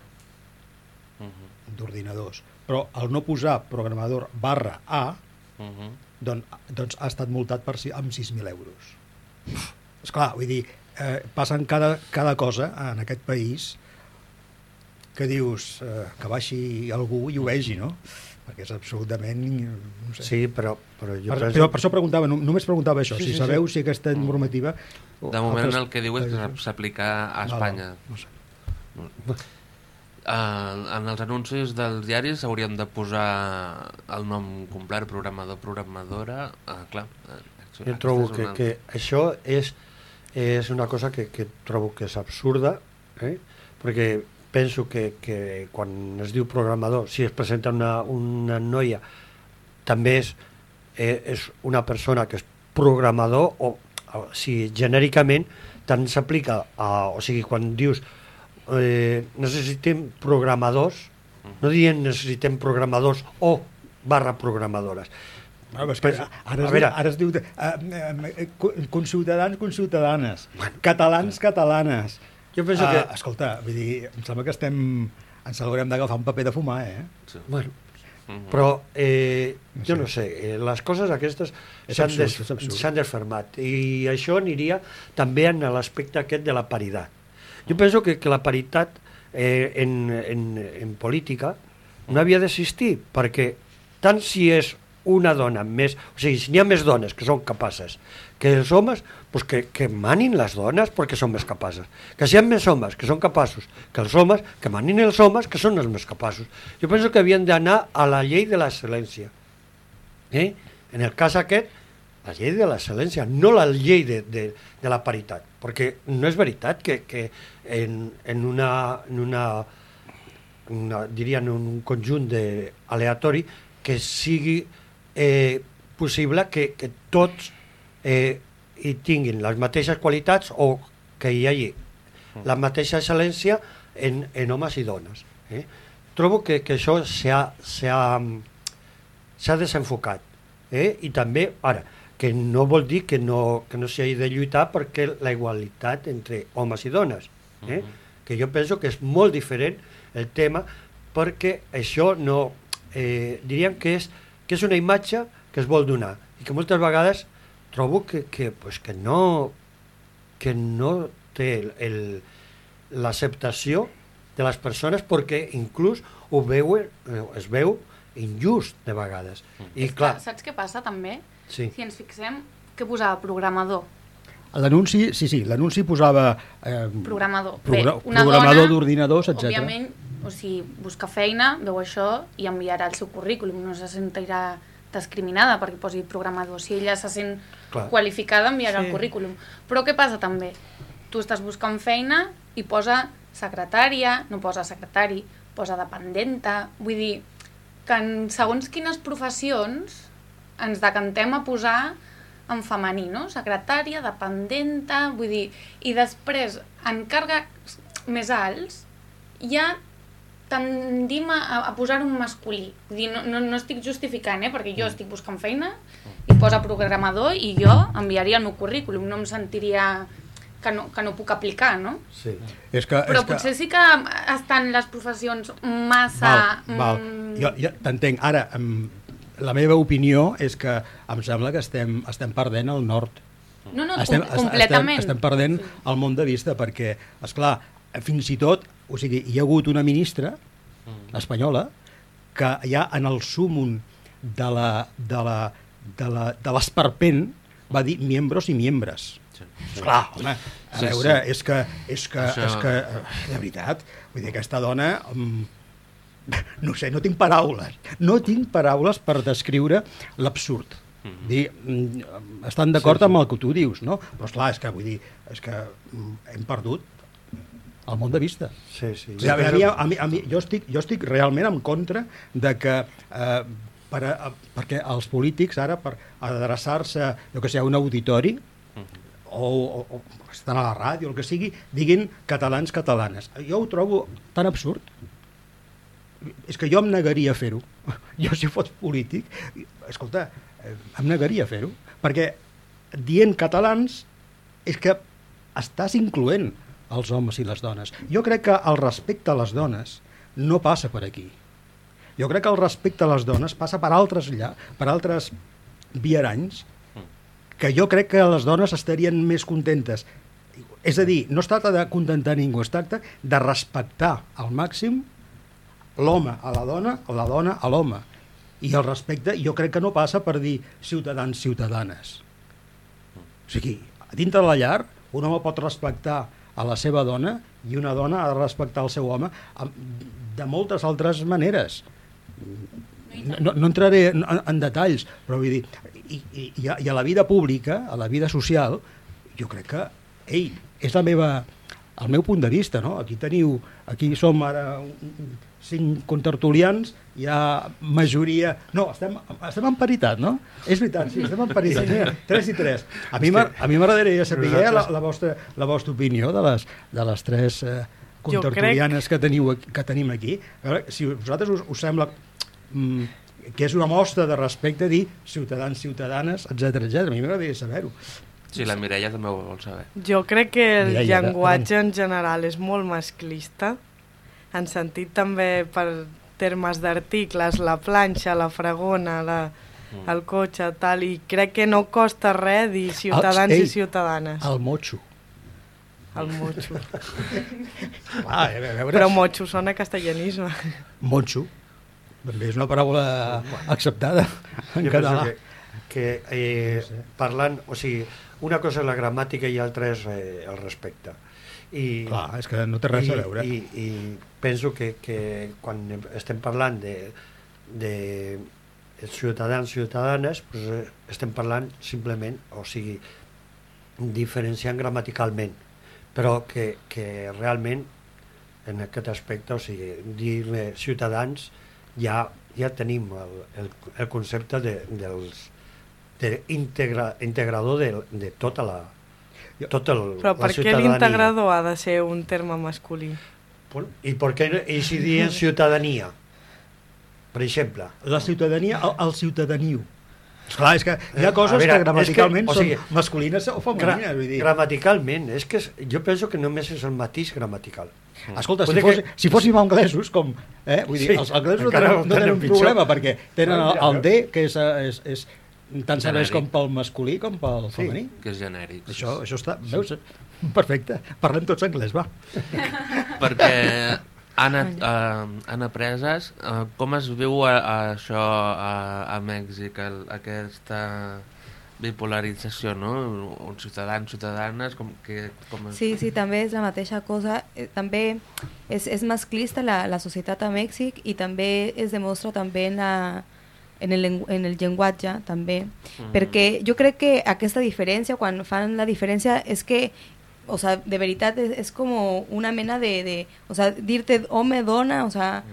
[SPEAKER 8] d'ordinadors. Però al no posar programador barra A,
[SPEAKER 1] mhm.
[SPEAKER 8] doncs, doncs ha estat multat per, si- amb 6.000 euros. És clar, vull dir, eh, passen cada, cada cosa en aquest país que dius eh, que baixi algú i ho vegi, no? Perquè és absolutament... No sé.
[SPEAKER 7] Sí, però, però jo
[SPEAKER 8] per, però per això preguntava, no- només preguntava això,
[SPEAKER 7] Sí,
[SPEAKER 8] si
[SPEAKER 7] sí,
[SPEAKER 8] sabeu
[SPEAKER 7] sí.
[SPEAKER 8] si aquesta normativa... o
[SPEAKER 1] De moment
[SPEAKER 8] altres
[SPEAKER 1] el que diu és que s'aplica a Espanya.
[SPEAKER 8] No sé.
[SPEAKER 1] Uh, en els anuncis dels diaris hauríem de posar el nom complet, programador, programadora... Uh, clar, uh,
[SPEAKER 7] Jo trobo que, que això és, és una cosa que, que trobo que és absurda, eh? perquè penso que, que quan es diu programador, si es presenta una, una noia, també és, eh, és una persona que és programador, o, o si genèricament tant s'aplica. O sigui, quan dius eh, necessitem programadors, no dient necessitem programadors o barra programadores,
[SPEAKER 8] Bueno, però és que ara, es diu, ara es diu eh, eh, eh, co- conciutadans, conciutadanes, catalans, catalanes.
[SPEAKER 7] Jo penso
[SPEAKER 8] Ah,
[SPEAKER 7] que-
[SPEAKER 8] Escolta, vull dir, em sembla que estem... Ens haurem d'agafar un paper de fumar, eh?
[SPEAKER 7] Bueno, Però eh, jo no sé, eh, les coses aquestes s'han des, desfermat. I això aniria també en l'aspecte aquest de la paritat. Jo penso que, que la paritat eh, en, en, en política no havia d'existir perquè tant si és una dona més, o sigui, si n'hi ha més dones que són capaces que els homes, doncs que, que manin les dones perquè són més capaces. Que si hi ha més homes que són capaços que els homes, que manin els homes que són els més capaços. Jo penso que havien d'anar a la llei de l'excel·lència. Eh? En el cas aquest, la llei de l'excel·lència, no la llei de, de, de la paritat, perquè no és veritat que, que en, en una, en una, una diria en un conjunt aleatori que sigui eh, possible que, que tots eh, hi tinguin les mateixes qualitats o que hi hagi la mateixa excel·lència en, en homes i dones. Eh? Trobo que, que això s'ha desenfocat. Eh? I també, ara, que no vol dir que no, que no s'hi hagi de lluitar perquè la igualitat entre homes i dones. Eh? Que jo penso que és molt diferent el tema perquè això no... Eh, diríem que és, que és una imatge que es vol donar i que moltes vegades trobo que, que, pues que no que no té l'acceptació de les persones perquè inclús ho veuen, eh, es veu injust de vegades. I
[SPEAKER 3] És que,
[SPEAKER 7] clar,
[SPEAKER 3] saps què passa també?
[SPEAKER 7] Sí.
[SPEAKER 3] Si ens fixem, què posava programador?
[SPEAKER 8] L'anunci, sí, sí, l'anunci posava... Eh,
[SPEAKER 3] Programador.
[SPEAKER 8] progra-
[SPEAKER 3] Bé, una
[SPEAKER 8] programador d'ordinadors, etc.
[SPEAKER 3] Òbviament, o sigui, busca feina, veu això i enviarà el seu currículum. No se sentirà discriminada perquè posi programador. Si ella se sent
[SPEAKER 7] Clar.
[SPEAKER 3] qualificada, enviarà
[SPEAKER 5] Sí.
[SPEAKER 3] el currículum. Però què passa també? Tu estàs buscant feina i posa secretària, no posa secretari, posa dependenta. Vull dir que en segons quines professions ens decantem a posar en femení, no? Secretària, dependenta, vull dir... I després, en càrrecs més alts, ja tendim a, a posar un masculí. Vull dir, no, no, no estic justificant, eh? perquè jo estic buscant feina i posa programador i jo enviaria el meu currículum. No em sentiria que no, que no puc aplicar, no?
[SPEAKER 7] sí.
[SPEAKER 8] És que,
[SPEAKER 3] Però
[SPEAKER 8] és que...
[SPEAKER 3] potser sí que estan les professions massa...
[SPEAKER 8] Val, val.
[SPEAKER 3] mm,
[SPEAKER 8] Jo, jo t'entenc. Ara, em, la meva opinió és que em sembla que estem, estem perdent el nord.
[SPEAKER 3] No, no,
[SPEAKER 8] estem,
[SPEAKER 3] com, completament.
[SPEAKER 8] Estem, estem perdent
[SPEAKER 3] Sí.
[SPEAKER 8] el món de vista perquè, és clar, fins i tot, o sigui, hi ha hagut una ministra espanyola que ja en el súmum de la, de la, de la, de l'esperpent va dir miembros i miembres.
[SPEAKER 1] Sí.
[SPEAKER 8] Esclar, home, a
[SPEAKER 1] Sí,
[SPEAKER 8] veure,
[SPEAKER 1] sí.
[SPEAKER 8] és que, és que,
[SPEAKER 1] Això-
[SPEAKER 8] és que, de veritat, vull dir, aquesta dona, mm, [LAUGHS] no sé, no tinc paraules, no tinc paraules per descriure l'absurd. Dir, mm, estan d'acord
[SPEAKER 7] Sí, sí.
[SPEAKER 8] amb el que tu dius, no? Però esclar, és que vull dir, és que mm, hem perdut el món de vista.
[SPEAKER 7] Sí, sí.
[SPEAKER 8] O sigui, a, mi, a, mi, a mi, jo, estic, jo estic realment en contra de que eh, per a, perquè els polítics ara per adreçar-se jo que sé, a un auditori o, o, o estan a la ràdio, el que sigui, diguin catalans, catalanes. Jo ho trobo tan absurd. És que jo em negaria a fer-ho. [LAUGHS] Jo, si fos polític, escolta, eh, em negaria a fer-ho. Perquè dient catalans és que estàs incloent els homes i les dones. Jo crec que el respecte a les dones no passa per aquí. Jo crec que el respecte a les dones passa per altres llà, per altres viaranys, que jo crec que les dones estarien més contentes. És a dir, no es tracta de contentar ningú, es tracta de respectar al màxim l'home a la dona, la dona a l'home. I el respecte jo crec que no passa per dir ciutadans, ciutadanes. O sigui, dintre de la llar, un home pot respectar a la seva dona i una dona ha de respectar el seu home de moltes altres maneres. No, no entraré en, en detalls, però vull dir, i, i, i, a, i a la vida pública, a la vida social, jo crec que, ei, és la meva, el meu punt de vista, no? Aquí teniu, aquí som ara un- cinc contertulians, hi ha majoria... No, estem, estem en paritat, no? És veritat, sí, estem en paritat. Mira, 3 i 3. A mi m'ag- a mi m'agradaria saber eh, la, la, vostra, la vostra opinió de les, de les tres eh, contertulianes que, teniu, que tenim aquí. A veure, si a vosaltres us, us sembla mm, que és una mostra de respecte dir ciutadans, ciutadanes, etc etc. A mi m'agradaria saber-ho.
[SPEAKER 1] Sí, la Mireia també ho vol saber.
[SPEAKER 5] Jo crec que el
[SPEAKER 8] ara-
[SPEAKER 5] llenguatge en general és molt masclista, en sentit també per termes d'articles, la planxa, la fregona, la,
[SPEAKER 1] Mm.
[SPEAKER 5] el cotxe, tal, i crec que no costa res dir ciutadans
[SPEAKER 8] ei,
[SPEAKER 5] i ciutadanes.
[SPEAKER 8] El motxo.
[SPEAKER 5] El motxo. [LAUGHS]
[SPEAKER 8] Ah, a veure,
[SPEAKER 5] Però motxo sona castellanisme.
[SPEAKER 8] Motxo. També és una paraula acceptada en
[SPEAKER 7] Jo
[SPEAKER 8] català.
[SPEAKER 7] que, que eh, parlant, o sigui, una cosa és la gramàtica i l'altra és eh, el respecte. I,
[SPEAKER 8] Clar, és que no té res
[SPEAKER 7] i,
[SPEAKER 8] a veure.
[SPEAKER 7] I, i penso que, que quan estem parlant de, de ciutadans, ciutadanes, pues, eh, estem parlant simplement, o sigui, diferenciant gramaticalment, però que, que realment en aquest aspecte, o sigui, dir-ne ciutadans, ja, ja tenim el, el, el concepte de, dels de integra, integrador de, de tota la tot el,
[SPEAKER 5] Però per què l'integrador ha de ser un terme masculí?
[SPEAKER 7] I per què i si diem ciutadania? Per exemple,
[SPEAKER 8] La ciutadania, el, el ciutadaniu. Esclar, és que hi ha
[SPEAKER 7] Eh,
[SPEAKER 8] coses
[SPEAKER 7] veure,
[SPEAKER 8] que gramaticalment
[SPEAKER 7] que, o sigui,
[SPEAKER 8] són masculines o femenines.
[SPEAKER 7] gra
[SPEAKER 8] Vull dir.
[SPEAKER 7] gramaticalment, és que és, jo penso que només és el matís gramatical.
[SPEAKER 8] Escolta, si, fos,
[SPEAKER 7] que-
[SPEAKER 8] si fóssim anglesos, com, eh, vull dir,
[SPEAKER 7] Sí,
[SPEAKER 8] els anglesos no tenen, no tenen un
[SPEAKER 7] pitjor.
[SPEAKER 8] problema, perquè tenen el,
[SPEAKER 7] Ja
[SPEAKER 8] el D, que és, eh, és, és tant serveix
[SPEAKER 1] Genèric.
[SPEAKER 8] com pel masculí com pel
[SPEAKER 7] Sí.
[SPEAKER 8] femení.
[SPEAKER 1] que és genèric. sí,
[SPEAKER 8] Això,
[SPEAKER 1] sí.
[SPEAKER 8] això està, veus? Perfecte. Parlem tots anglès, va. [LAUGHS]
[SPEAKER 1] perquè han, uh, han apreses uh, com es viu a, a això a, a Mèxic, el, aquesta bipolarització, no? Uns ciutadans, ciutadanes, com que... Com es...
[SPEAKER 4] Sí, sí, també és la mateixa cosa. Eh, També és, és masclista la, la societat a Mèxic i també es demostra també en, la, en, el, en el llenguatge, també.
[SPEAKER 1] Mhm.
[SPEAKER 4] Perquè jo crec que aquesta diferència, quan fan la diferència, és que o sea, de veritat és, és com una mena de, de o sea, dir-te home, dona, o sea,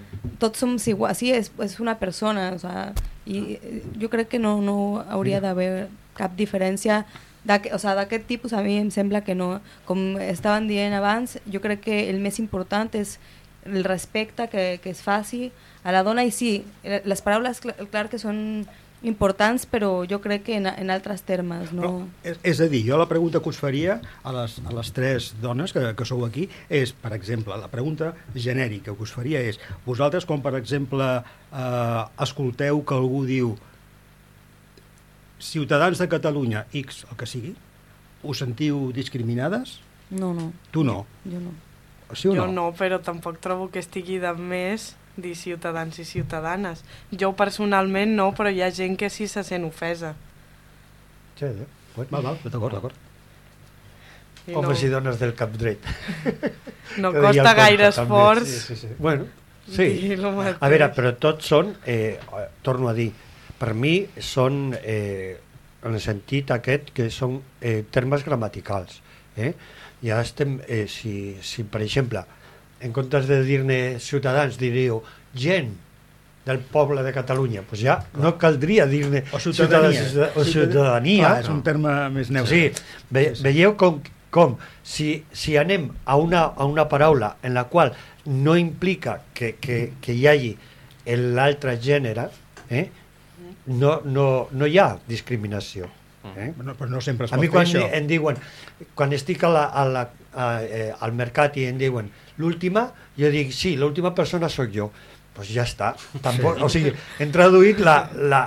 [SPEAKER 4] tots som iguals, sí, és, és una persona, o sea, i eh, jo crec que no, no hauria d'haver cap diferència o sea, d'aquest tipus a mi em sembla que no, com estaven dient abans, jo crec que el més important és el respecte que, que es faci a la dona i sí, eh, les paraules cl clar que són importants, però jo crec que en, en altres termes, no...
[SPEAKER 8] Però, és, és a dir, jo la pregunta que us faria a les, a les tres dones que, que sou aquí és, per exemple, la pregunta genèrica que us faria és, vosaltres quan, per exemple, eh, escolteu que algú diu Ciutadans de Catalunya, X, el que sigui, us sentiu discriminades?
[SPEAKER 4] No, no,
[SPEAKER 8] Tu no.
[SPEAKER 4] jo no.
[SPEAKER 8] Sí o
[SPEAKER 5] jo
[SPEAKER 8] no?
[SPEAKER 5] no, però tampoc trobo que estigui de més dir ciutadans i ciutadanes. Jo personalment no, però hi ha gent que sí se sent ofesa.
[SPEAKER 7] Sí, eh? bueno.
[SPEAKER 8] Val, val, d'acord, d'acord.
[SPEAKER 5] I
[SPEAKER 7] Homes
[SPEAKER 5] no,
[SPEAKER 7] i dones del cap dret. [LAUGHS]
[SPEAKER 5] no costa gaire
[SPEAKER 7] també.
[SPEAKER 5] esforç
[SPEAKER 7] Sí, sí, sí. Bueno, sí. A veure, però tots són, eh, torno a dir, per mi són, eh, en el sentit aquest, que són eh, termes gramaticals. Eh? Ja estem, eh, si, si per exemple, en comptes de dir-ne ciutadans, diríeu gent del poble de Catalunya, doncs ja no caldria dir-ne
[SPEAKER 8] ciutadania.
[SPEAKER 7] o ciutadania.
[SPEAKER 8] Clar, és un terme més neutre.
[SPEAKER 7] Sí, ve, veieu com, com si, si anem a una, a una paraula en la qual no implica que, que, que hi hagi l'altre gènere, eh? no, no, no hi ha discriminació. Eh?
[SPEAKER 8] No, però no sempre es
[SPEAKER 7] A
[SPEAKER 8] pot
[SPEAKER 7] mi
[SPEAKER 8] fer
[SPEAKER 7] quan
[SPEAKER 8] això.
[SPEAKER 7] em diuen, quan estic a la, a la, a, eh, al mercat i em diuen l'última, jo dic, sí, l'última persona sóc jo. Doncs pues ja està. Tampoc, o sigui, hem traduït la... la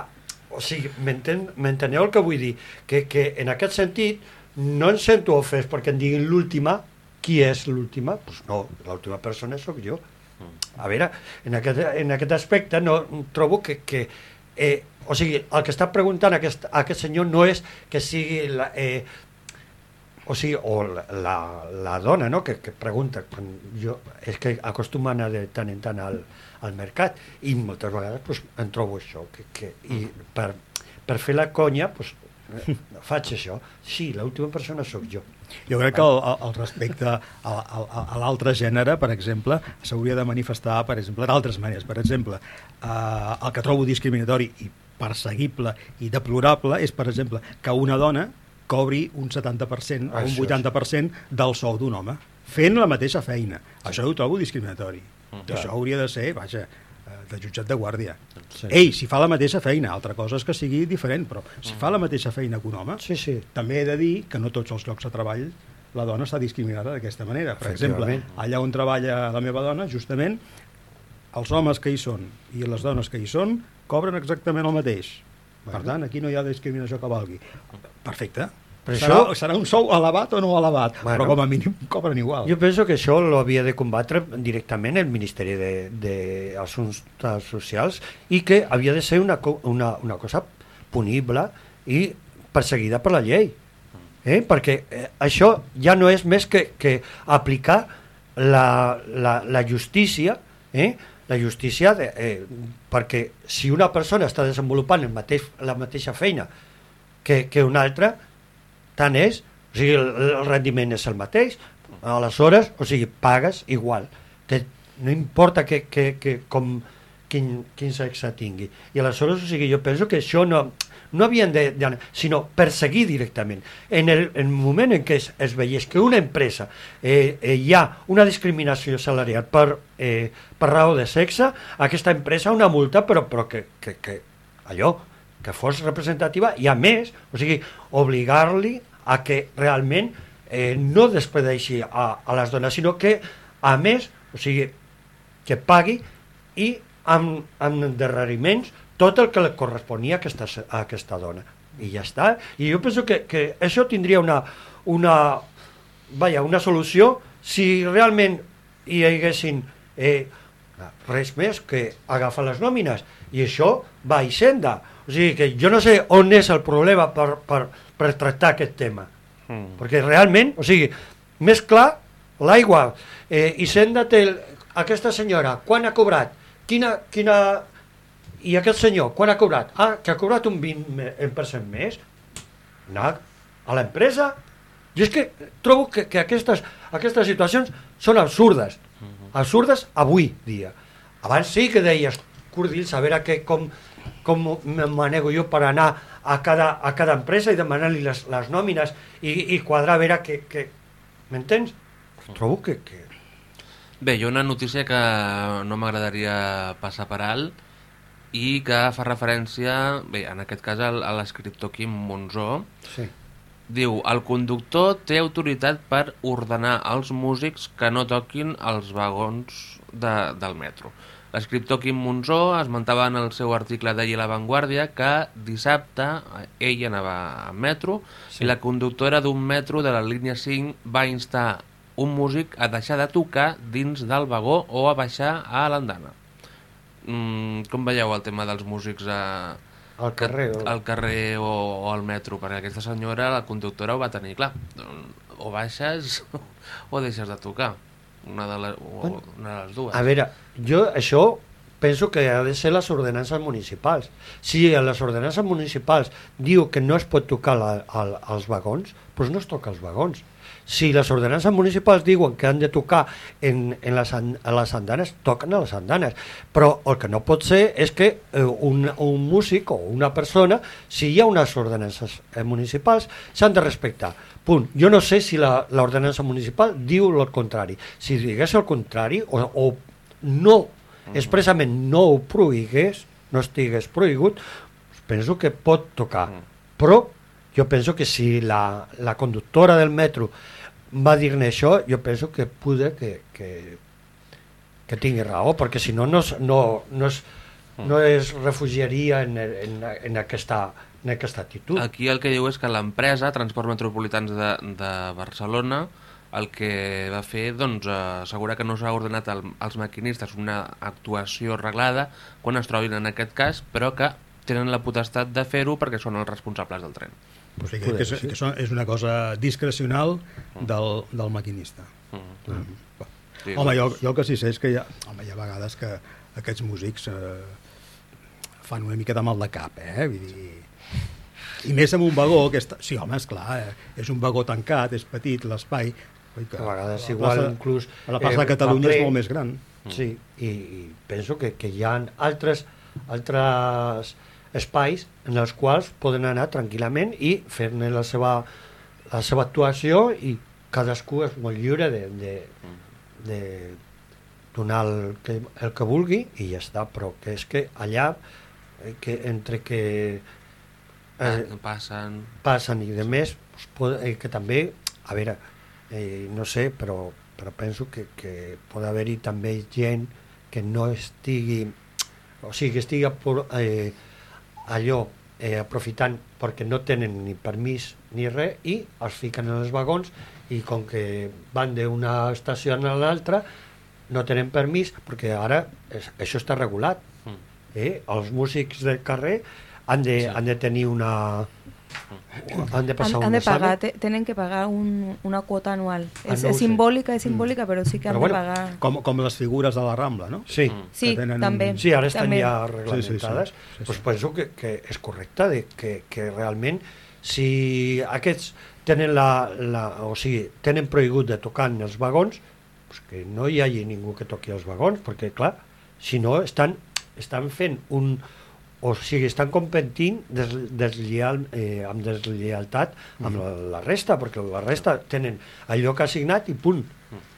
[SPEAKER 7] o sigui, m'enten- m'enteneu el que vull dir? Que, que en aquest sentit no em sento ofès perquè em diguin l'última, qui és l'última? Doncs pues no, l'última persona sóc jo. A veure, en aquest, en aquest aspecte no trobo que, que eh, o sigui, el que està preguntant aquest, aquest senyor no és que sigui la, eh, o sigui, o la, la, la dona no? que, que pregunta quan jo, és que acostumo a anar de tant en tant al, al mercat i moltes vegades pues, em trobo això que, que, i per, per fer la conya pues, eh, faig això sí, l'última persona sóc jo
[SPEAKER 8] Jo crec que el, el- respecte a, a, a l'altre gènere, per exemple, s'hauria de manifestar, per exemple, d'altres maneres. Per exemple, eh, el que trobo discriminatori i perseguible i deplorable és, per exemple, que una dona cobri un 70% o un
[SPEAKER 7] Això
[SPEAKER 8] 80% del sou d'un home, fent la mateixa feina. Això ho trobo discriminatori.
[SPEAKER 7] Clar.
[SPEAKER 8] Això hauria de ser, vaja, eh, de jutjat de guàrdia.
[SPEAKER 7] Sí.
[SPEAKER 8] Ei, si fa la mateixa feina, altra cosa és que sigui diferent, però si fa la mateixa feina que un home,
[SPEAKER 7] sí, sí.
[SPEAKER 8] també he de dir que no tots els llocs de treball la dona està discriminada d'aquesta manera. Per exemple, allà on treballa la meva dona, justament, els homes que hi són i les dones que hi són cobren exactament el mateix. Per tant, aquí no hi ha discriminació que valgui. Perfecte.
[SPEAKER 7] Però
[SPEAKER 8] serà,
[SPEAKER 7] això-
[SPEAKER 8] serà un sou elevat o no elevat,
[SPEAKER 7] Bueno.
[SPEAKER 8] però com a mínim cobren igual.
[SPEAKER 7] Jo penso que això lo havia de combatre directament el Ministeri d'Assumptes Socials i que havia de ser una, una, una cosa punible i perseguida per la llei. Eh? Perquè eh, això ja no és més que, que aplicar la, la, la justícia, eh? La justícia de, eh, perquè si una persona està desenvolupant el mateix, la mateixa feina que, que una altra, tant és, o sigui, el, el rendiment és el mateix, aleshores, o sigui, pagues igual. Te, no importa que, que, que com, quin, quin sexe tingui. I aleshores, o sigui, jo penso que això no, no havien de, de sinó perseguir directament. En el, en el moment en què es, es veiés que una empresa eh, eh, hi ha una discriminació salarial per, eh, per raó de sexe, aquesta empresa una multa, però, però que, que, que allò, que fos representativa i a més, o sigui, obligar-li a que realment eh, no despedeixi a, a les dones, sinó que a més, o sigui, que pagui i amb, amb endarreriments tot el que li corresponia a aquesta, a aquesta dona. I ja està. I jo penso que, que això tindria una, una, vaja, una solució si realment hi haguessin eh, res més que agafar les nòmines i això va a Hisenda o sigui que jo no sé on és el problema per, per, per tractar aquest tema
[SPEAKER 1] Mm.
[SPEAKER 7] perquè realment, o sigui, més clar, l'aigua, eh, Hisenda té el, aquesta senyora, quan ha cobrat? Quina, quina... I aquest senyor, quan ha cobrat? Ah, que ha cobrat un 20% més? Anar a l'empresa? Jo és que trobo que, que aquestes, aquestes situacions són absurdes. Absurdes avui dia. Abans sí que deies, Cordils, a veure que, com, com me manego jo per anar a cada, a cada empresa i demanar-li les, les nòmines i, i quadrar a veure que... que... M'entens? Trobo que, que...
[SPEAKER 1] Bé, hi ha una notícia que no m'agradaria passar per alt i que fa referència, bé, en aquest cas a l'escriptor Quim Monzó,
[SPEAKER 7] Sí.
[SPEAKER 1] Diu, el conductor té autoritat per ordenar als músics que no toquin els vagons de, del metro. L'escriptor Quim Monzó esmentava en el seu article d'ahir a La Vanguardia que dissabte ell anava a metro
[SPEAKER 7] Sí.
[SPEAKER 1] i la conductora d'un metro de la línia 5 va instar un músic a deixar de tocar dins del vagó o a baixar a l'andana. Mm, com veieu el tema dels músics a,
[SPEAKER 7] Al carrer. o-
[SPEAKER 1] al carrer o, o al metro, perquè aquesta senyora, la conductora, ho va tenir clar. O baixes [LAUGHS] o deixes de tocar. Una de, les, o, una de les dues.
[SPEAKER 7] A veure, jo això penso que ha de ser les ordenances municipals. Si a les ordenances municipals diu que no es pot tocar la, el, els vagons, doncs no es toca els vagons. Si les ordenances municipals diuen que han de tocar en, en les, a les andanes, toquen a les andanes. Però el que no pot ser és que eh, un, un músic o una persona, si hi ha unes ordenances eh, municipals, s'han de respectar. Punt. Jo no sé si la- l'ordenança municipal diu el contrari. Si digués el contrari, o, o no, expressament no ho prohigués, no estigués prohigut, penso que pot tocar. Però jo penso que si la, la conductora del metro va dir-ne això, jo penso que pude que, que, que tingui raó, perquè si no, no, no, no, es, no es refugiaria en, en, en, aquesta, en aquesta actitud.
[SPEAKER 1] Aquí el que diu és que l'empresa Transport Metropolitans de, de Barcelona el que va fer, doncs, assegurar que no s'ha ordenat al, als maquinistes una actuació reglada quan es trobin en aquest cas, però que tenen la potestat de fer-ho perquè són els responsables del tren.
[SPEAKER 8] O sigui, que, és, que són- és una cosa discrecional del, del maquinista.
[SPEAKER 1] Mm. Sí,
[SPEAKER 8] Home, jo,
[SPEAKER 1] doncs,
[SPEAKER 8] jo el que sí sé és que hi ha, home, hi ha vegades que aquests músics eh, fan una mica de mal de cap, eh? Vull dir, I més amb un vagó que està... Sí, home, és clar, eh? és un vagó tancat, és petit l'espai. que
[SPEAKER 7] A vegades
[SPEAKER 8] la
[SPEAKER 7] igual
[SPEAKER 8] plaça-
[SPEAKER 7] inclús,
[SPEAKER 8] A la plaça
[SPEAKER 7] eh,
[SPEAKER 8] de Catalunya
[SPEAKER 7] va
[SPEAKER 8] és molt més gran.
[SPEAKER 7] Sí, i, i penso que, que hi ha altres, altres espais en els quals poden anar tranquil·lament i fer-ne la seva, la seva actuació i cadascú és molt lliure de, de, de donar el que, el que vulgui i ja està, però que és que allà eh, que entre que eh,
[SPEAKER 1] ah, passen...
[SPEAKER 7] passen i de més pot, eh, que també, a veure eh, no sé, però, però penso que, que pot haver-hi també gent que no estigui o sigui, que estigui eh, allò eh, aprofitant perquè no tenen ni permís ni res i els fiquen en els vagons i com que van d'una estació a l'altra no tenen permís perquè ara és, això està regulat eh? els músics del carrer han de,
[SPEAKER 1] Sí.
[SPEAKER 7] sí. han de tenir una han de passar
[SPEAKER 4] Han,
[SPEAKER 7] un
[SPEAKER 4] han de pagar, te- tenen que pagar un, una quota anual.
[SPEAKER 7] Ah,
[SPEAKER 4] és,
[SPEAKER 7] no
[SPEAKER 4] és simbòlica, és simbòlica, però sí que han
[SPEAKER 8] Però bueno,
[SPEAKER 4] de pagar.
[SPEAKER 8] com, com les figures de la Rambla, no?
[SPEAKER 7] sí.
[SPEAKER 1] Mm.
[SPEAKER 4] Sí,
[SPEAKER 8] que tenen-
[SPEAKER 4] també.
[SPEAKER 7] Sí, ara estan
[SPEAKER 4] també.
[SPEAKER 7] ja
[SPEAKER 8] Sí, sí, sí.
[SPEAKER 7] reglamentades.
[SPEAKER 8] Sí,
[SPEAKER 7] Sí,
[SPEAKER 8] sí.
[SPEAKER 7] Pues penso que, que és correcte, de, que, que realment si aquests tenen, la, la, o sigui, tenen prohibit de tocar en els vagons, pues que no hi hagi ningú que toqui els vagons, perquè, clar, si no, estan, estan fent un... O sigui, estan competint des, deslleial, eh, amb deslleialtat amb la, la resta, perquè la resta tenen el lloc assignat i punt.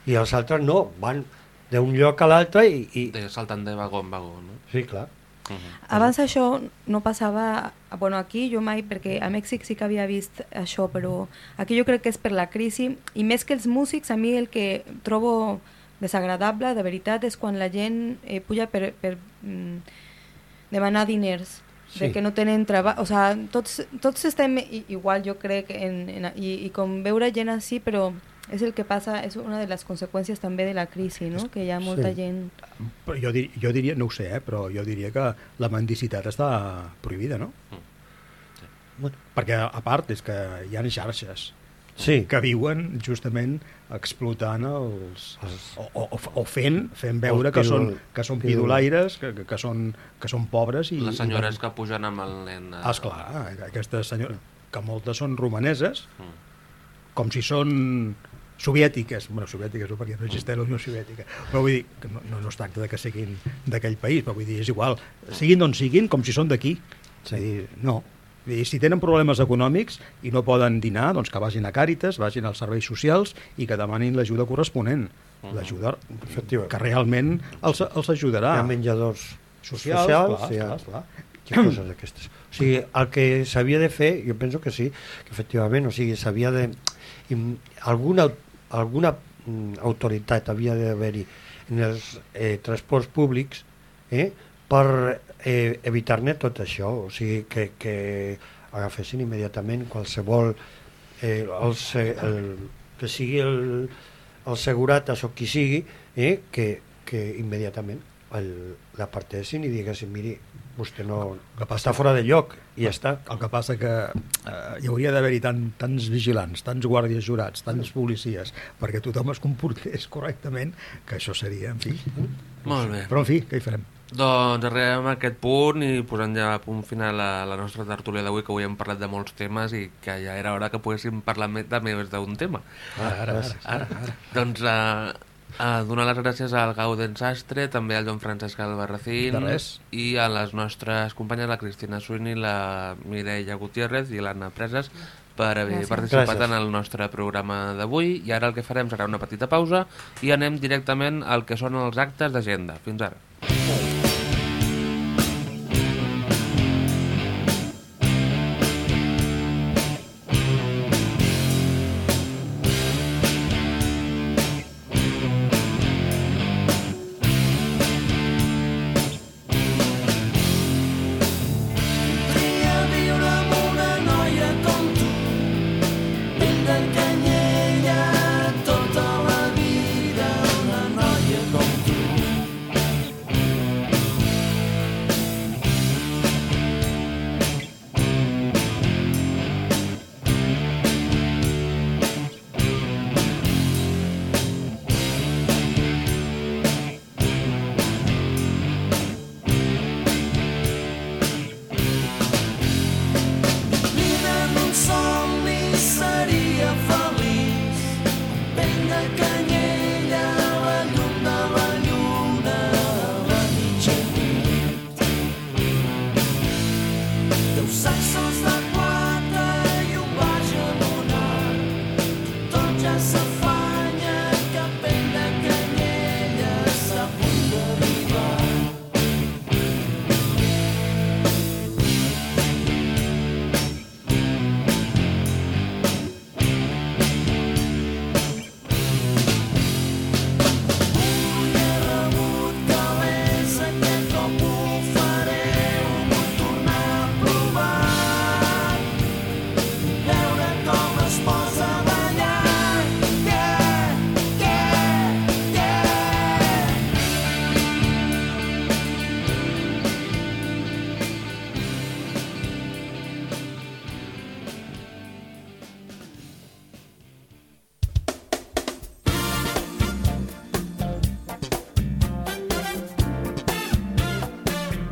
[SPEAKER 7] I els altres no, van d'un lloc a l'altre i, i...
[SPEAKER 1] De saltant de vagó en vagó, no?
[SPEAKER 7] Sí, clar.
[SPEAKER 1] Uh -huh.
[SPEAKER 4] Abans això no passava... Bueno, aquí jo mai, perquè a Mèxic sí que havia vist això, però aquí jo crec que és per la crisi, i més que els músics, a mi el que trobo desagradable, de veritat, és quan la gent eh, puja per, per mm, demanar diners, de
[SPEAKER 7] Sí.
[SPEAKER 4] que no tenen treball... O sea, tots, tots estem igual, jo crec, en, en, i, i com veure gent així, però és el que passa, és una de les conseqüències també de la crisi, no? que hi ha molta
[SPEAKER 7] Sí.
[SPEAKER 4] gent...
[SPEAKER 8] Però jo, dir, jo diria, no ho sé, eh, però jo diria que la mendicitat està prohibida, no?
[SPEAKER 7] Bueno.
[SPEAKER 8] Perquè, a part, és que hi ha xarxes
[SPEAKER 7] Sí,
[SPEAKER 8] que viuen justament explotant els...
[SPEAKER 7] Els-
[SPEAKER 8] o, o, o fent, fent veure que són, que són pidolaires, que, que, que, són, que són pobres i...
[SPEAKER 1] Les senyores
[SPEAKER 8] i,
[SPEAKER 1] que pugen amb el nen... eh,
[SPEAKER 8] Ah, esclar, aquestes senyores, que moltes són romaneses,
[SPEAKER 1] Mm.
[SPEAKER 8] com si són soviètiques, bueno, soviètiques no, perquè no existeix la Unió Soviètica, però vull dir, que no, no, no es tracta de que siguin d'aquell país, però vull dir, és igual, siguin d'on siguin, com si són d'aquí.
[SPEAKER 7] Sí.
[SPEAKER 8] Sí. No. Dir, si tenen problemes econòmics i no poden dinar, doncs que vagin a Càritas, vagin als serveis socials i que demanin l'ajuda corresponent. L'ajuda
[SPEAKER 7] Efectivament.
[SPEAKER 8] que realment els, els ajudarà.
[SPEAKER 7] hi ha menjadors
[SPEAKER 8] socials,
[SPEAKER 7] socials,
[SPEAKER 8] clar,
[SPEAKER 7] hi ha coses d'aquestes. O sigui, el que s'havia de fer, jo penso que sí, que efectivament, o sigui, s'havia de... Alguna, alguna mm, autoritat havia d'haver-hi en els eh, transports públics eh, per eh, evitar-ne tot això, o sigui, que, que agafessin immediatament qualsevol eh, el, se- el, que sigui el, el segurates o qui sigui, eh, que, que immediatament el, l'apartessin i diguessin, miri, vostè no
[SPEAKER 8] que passa-
[SPEAKER 7] està fora de lloc i ja està.
[SPEAKER 8] El que passa que eh, hi hauria d'haver-hi tant, tants vigilants, tants guàrdies jurats, tants policies, perquè tothom es comportés correctament, que això seria, en fi...
[SPEAKER 1] Molt bé.
[SPEAKER 8] Però, en fi, què hi farem?
[SPEAKER 1] Doncs arribem a aquest punt i posant ja a punt final a la nostra tertúlia d'avui, que avui hem parlat de molts temes i que ja era hora que poguéssim parlar més de més d'un tema.
[SPEAKER 8] Ara, ara, ara.
[SPEAKER 1] Ara, doncs a, a donar les gràcies al Gauden Sastre, també al Joan Francesc Albarracín i a les nostres companyes, la Cristina Suini, la Mireia Gutiérrez i l'Anna Preses per haver
[SPEAKER 4] Gràcies.
[SPEAKER 1] participat
[SPEAKER 7] Gràcies.
[SPEAKER 1] en el nostre programa d'avui i ara el que farem serà una petita pausa i anem directament al que són els actes d'agenda. Fins ara.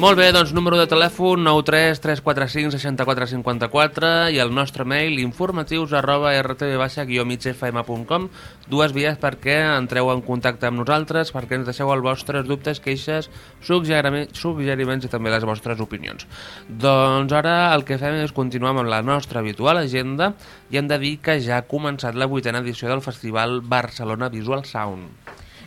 [SPEAKER 1] Molt bé, doncs número de telèfon 93345 6454 i el nostre mail informatius arroba rtv-migfm.com dues vies perquè entreu en contacte amb nosaltres, perquè ens deixeu els vostres dubtes, queixes, suggeriments, suggeriments i també les vostres opinions. Doncs ara el que fem és continuar amb la nostra habitual agenda i hem de dir que ja ha començat la vuitena edició del Festival Barcelona Visual Sound.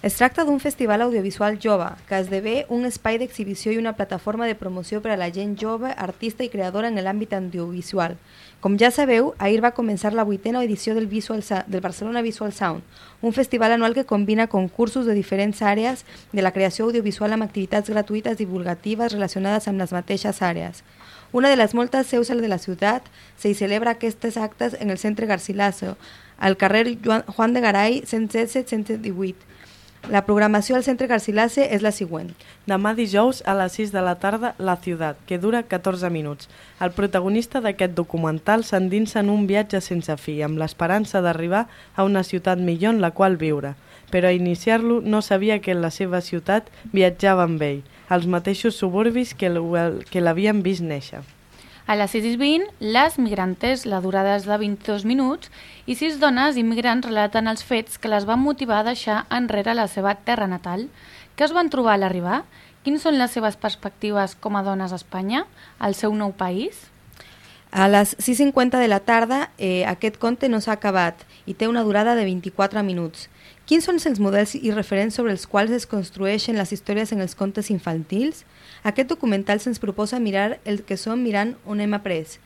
[SPEAKER 4] Es tracta d'un festival audiovisual jove, que esdevé un espai d'exhibició i una plataforma de promoció per a la gent jove, artista i creadora en l'àmbit audiovisual. Com ja sabeu, ahir va començar la vuitena edició del, Visual del Barcelona Visual Sound, un festival anual que combina concursos de diferents àrees de la creació audiovisual amb activitats gratuïtes divulgatives relacionades amb les mateixes àrees. Una de les moltes seus de la ciutat se celebra aquestes actes en el centre Garcilaso, al carrer Joan- Juan de Garay 117-118. La programació al centre Garcilaso és la següent.
[SPEAKER 5] Demà dijous a les 6 de la tarda, La Ciutat, que dura 14 minuts. El protagonista d'aquest documental s'endinsa en un viatge sense fi, amb l'esperança d'arribar a una ciutat millor en la qual viure. Però a iniciar-lo no sabia que en la seva ciutat viatjava amb ell, als mateixos suburbis que l'havien vist néixer.
[SPEAKER 3] A les 6 i 20, les migrantes, la durada és de 22 minuts, i sis dones immigrants relaten els fets que les van motivar a deixar enrere la seva terra natal. Què es van trobar a l'arribar? Quines són les seves perspectives com a dones a Espanya, al seu nou país?
[SPEAKER 4] A les 6.50 de la tarda eh, aquest conte no s'ha acabat i té una durada de 24 minuts. Quins són els models i referents sobre els quals es construeixen les històries en els contes infantils? Aquest documental se'ns proposa mirar el que som mirant on hem après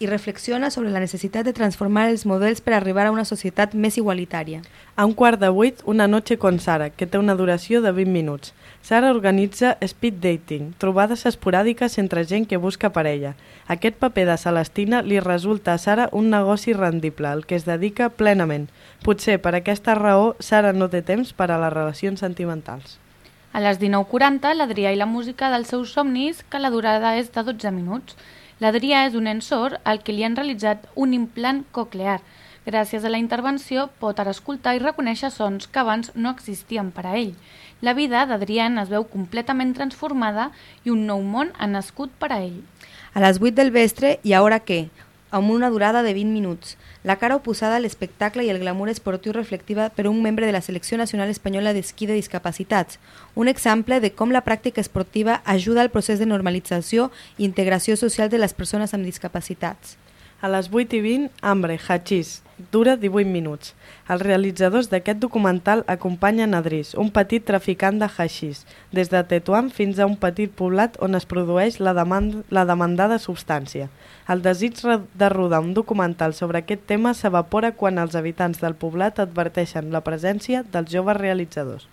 [SPEAKER 4] i reflexiona sobre la necessitat de transformar els models per arribar a una societat més igualitària.
[SPEAKER 5] A un quart de vuit, Una noche con Sara, que té una duració de 20 minuts. Sara organitza speed dating, trobades esporàdiques entre gent que busca parella. Aquest paper de Celestina li resulta a Sara un negoci rendible, al que es dedica plenament. Potser per aquesta raó Sara no té temps per a les relacions sentimentals.
[SPEAKER 3] A les 19.40, l'Adrià i la música dels seus somnis, que la durada és de 12 minuts. L'Adrià és un ensor al que li han realitzat un implant coclear. Gràcies a la intervenció pot ara escoltar i reconèixer sons que abans no existien per a ell. La vida d'Adrián es veu completament transformada i un nou món ha nascut per a ell.
[SPEAKER 4] A les 8 del vespre, i ara què? Amb una durada de 20 minuts. La cara oposada a l'espectacle i el glamour esportiu reflectiva per un membre de la Selecció Nacional Espanyola d'Esquí de Discapacitats. Un exemple de com la pràctica esportiva ajuda al procés de normalització i integració social de les persones amb discapacitats.
[SPEAKER 5] A les 8 i 20, Hambre, Hachís, dura 18 minuts. Els realitzadors d'aquest documental acompanyen a Dris, un petit traficant de hachís, des de Tetuán fins a un petit poblat on es produeix la, demanda, la demandada substància. El desig de rodar un documental sobre aquest tema s'evapora quan els habitants del poblat adverteixen la presència dels joves realitzadors.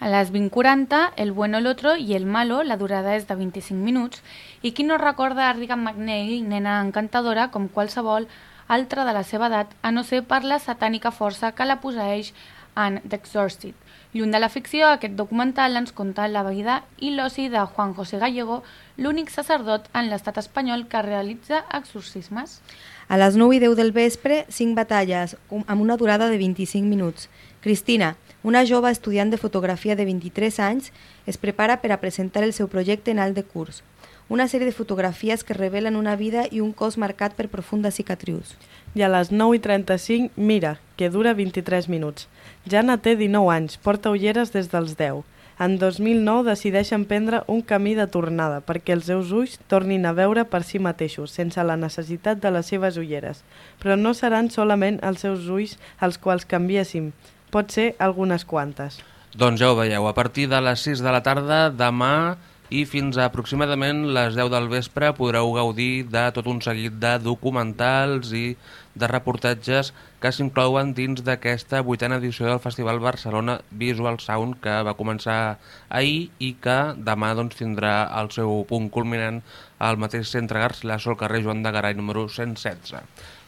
[SPEAKER 3] A les 20.40, El bueno, el otro i El malo, la durada és de 25 minuts, i qui no recorda a Regan McNeil, nena encantadora com qualsevol altra de la seva edat, a no ser per la satànica força que la posseix en The Exorcist. Lluny de la ficció, aquest documental ens conta la vida i l'oci de Juan José Gallego, l'únic sacerdot en l'estat espanyol que realitza exorcismes.
[SPEAKER 4] A les 9 i 10 del vespre, 5 batalles, amb una durada de 25 minuts. Cristina, una jove estudiant de fotografia de 23 anys, es prepara per a presentar el seu projecte en alt de curs. Una sèrie de fotografies que revelen una vida i un cos marcat per profundes cicatrius.
[SPEAKER 5] I a les 9 i 35, Mira, que dura 23 minuts. Jana té 19 anys, porta ulleres des dels 10. En 2009 decideix emprendre un camí de tornada perquè els seus ulls tornin a veure per si mateixos, sense la necessitat de les seves ulleres. Però no seran solament els seus ulls els quals canviéssim, pot ser algunes quantes.
[SPEAKER 1] Doncs ja ho veieu, a partir de les 6 de la tarda, demà i fins a aproximadament les 10 del vespre podreu gaudir de tot un seguit de documentals i de reportatges que s'inclouen dins d'aquesta vuitena edició del Festival Barcelona Visual Sound que va començar ahir i que demà doncs, tindrà el seu punt culminant al mateix centre Garcilaso, al carrer Joan de Garay, número 116.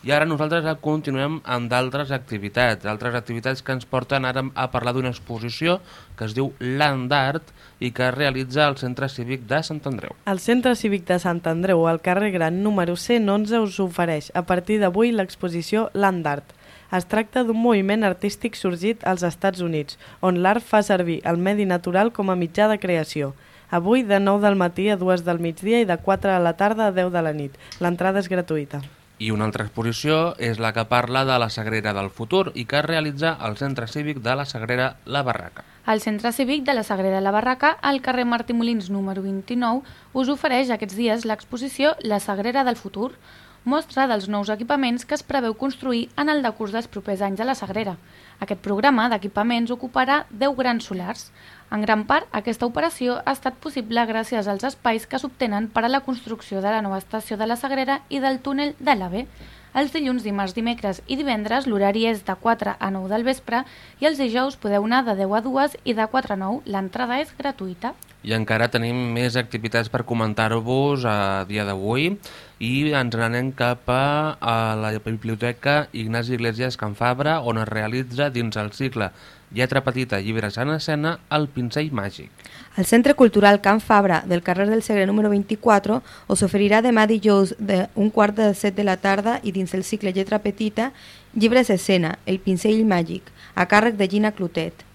[SPEAKER 1] I ara nosaltres continuem amb d'altres activitats, altres activitats que ens porten ara a parlar d'una exposició que es diu Land Art i que es realitza al Centre Cívic de Sant Andreu.
[SPEAKER 5] El Centre Cívic de Sant Andreu, al carrer Gran número 111, us ofereix a partir d'avui l'exposició Land Art. Es tracta d'un moviment artístic sorgit als Estats Units, on l'art fa servir el medi natural com a mitjà de creació. Avui de 9 del matí a 2 del migdia i de 4 a la tarda a 10 de la nit. L'entrada és gratuïta.
[SPEAKER 1] I una altra exposició és la que parla de la Sagrera del Futur i que es realitza al Centre Cívic de la Sagrera La Barraca.
[SPEAKER 3] El Centre Cívic de la Sagrera La Barraca, al carrer Martí Molins número 29, us ofereix aquests dies l'exposició La Sagrera del Futur, mostra dels nous equipaments que es preveu construir en el decurs dels propers anys a la Sagrera. Aquest programa d'equipaments ocuparà 10 grans solars. En gran part, aquesta operació ha estat possible gràcies als espais que s'obtenen per a la construcció de la nova estació de la Sagrera i del túnel de l'AVE. Els dilluns, dimarts, dimecres i divendres l'horari és de 4 a 9 del vespre i els dijous podeu anar de 10 a 2 i de 4 a 9. L'entrada és gratuïta.
[SPEAKER 1] I encara tenim més activitats per comentar-vos a dia d'avui i ens n'anem cap a, a la Biblioteca Ignasi Iglesias Can Fabra on es realitza dins el cicle Lletra Petita, Llibres en escena, el Pincell Màgic.
[SPEAKER 4] El Centre Cultural Can Fabra del carrer del Segre número 24 us oferirà demà dijous de un quart de set de la tarda i dins el cicle Lletra Petita, Llibres d'escena, el Pincell Màgic, a càrrec de Gina Clotet.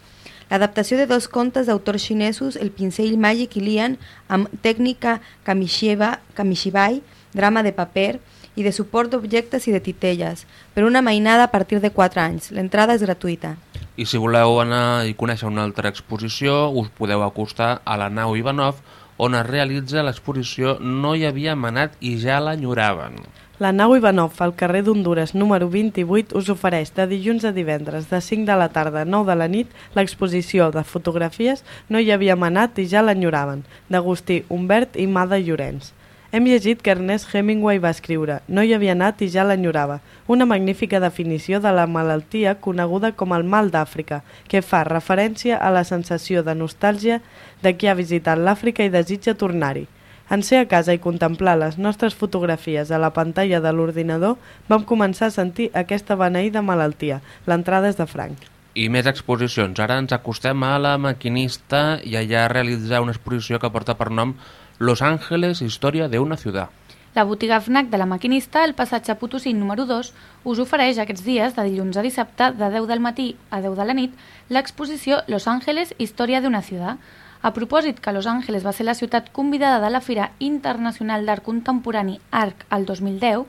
[SPEAKER 4] L'adaptació de dos contes d'autors xinesos, El pincell màgic i Lian, amb tècnica kamishiba, kamishibai, drama de paper i de suport d'objectes i de titelles, per una mainada a partir de 4 anys. L'entrada és gratuïta.
[SPEAKER 1] I si voleu anar i conèixer una altra exposició, us podeu acostar a la nau Ivanov, on es realitza l'exposició No hi havia manat i ja l'enyoraven.
[SPEAKER 5] La nau Ivanov, al carrer d'Honduras número 28, us ofereix de dilluns a divendres, de 5 de la tarda a 9 de la nit, l'exposició de fotografies No hi havia manat i ja l'enyoraven, d'Agustí Humbert i Mada Llorenç. Hem llegit que Ernest Hemingway va escriure No hi havia anat i ja l'enyorava, una magnífica definició de la malaltia coneguda com el mal d'Àfrica, que fa referència a la sensació de nostàlgia de qui ha visitat l'Àfrica i desitja tornar-hi. En ser a casa i contemplar les nostres fotografies a la pantalla de l'ordinador, vam començar a sentir aquesta beneïda malaltia. L'entrada és de franc.
[SPEAKER 1] I més exposicions. Ara ens acostem a la maquinista i allà realitzar una exposició que porta per nom Los Ángeles, història d'una ciutat.
[SPEAKER 3] La botiga FNAC de la Maquinista, al passatge Potosí número 2, us ofereix aquests dies, de dilluns a dissabte, de 10 del matí a 10 de la nit, l'exposició Los Ángeles, història d'una ciutat. A propòsit que Los Angeles va ser la ciutat convidada de la Fira Internacional d'Art Contemporani ARC al 2010,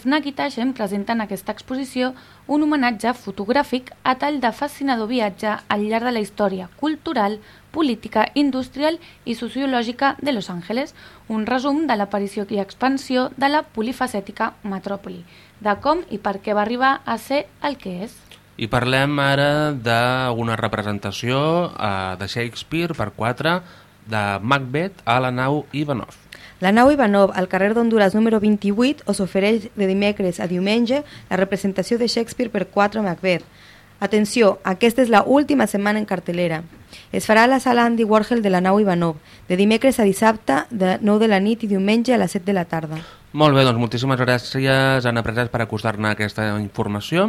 [SPEAKER 3] FNAC i Taschen presenten aquesta exposició un homenatge fotogràfic a tall de fascinador viatge al llarg de la història cultural, política, industrial i sociològica de Los Angeles, un resum de l'aparició i expansió de la polifacètica metròpoli, de com i per què va arribar a ser el que és.
[SPEAKER 1] I parlem ara d'una representació eh, de Shakespeare per quatre de Macbeth a la nau Ivanov.
[SPEAKER 4] La nau Ivanov, al carrer d'Honduras número 28, us ofereix de dimecres a diumenge la representació de Shakespeare per 4 Macbeth. Atenció, aquesta és la última setmana en cartelera. Es farà a la sala Andy Warhol de la nau Ivanov, de dimecres a dissabte, de 9 de la nit i diumenge a les 7 de la tarda.
[SPEAKER 1] Molt bé, doncs moltíssimes gràcies, Anna Presas, per acostar-ne aquesta informació.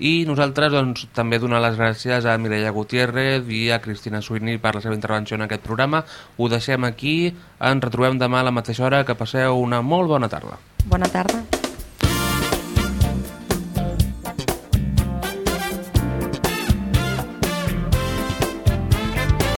[SPEAKER 1] I nosaltres doncs, també donar les gràcies a Mireia Gutiérrez i a Cristina Suini per la seva intervenció en aquest programa. Ho deixem aquí, ens retrobem demà a la mateixa hora, que passeu una molt bona tarda.
[SPEAKER 4] Bona tarda.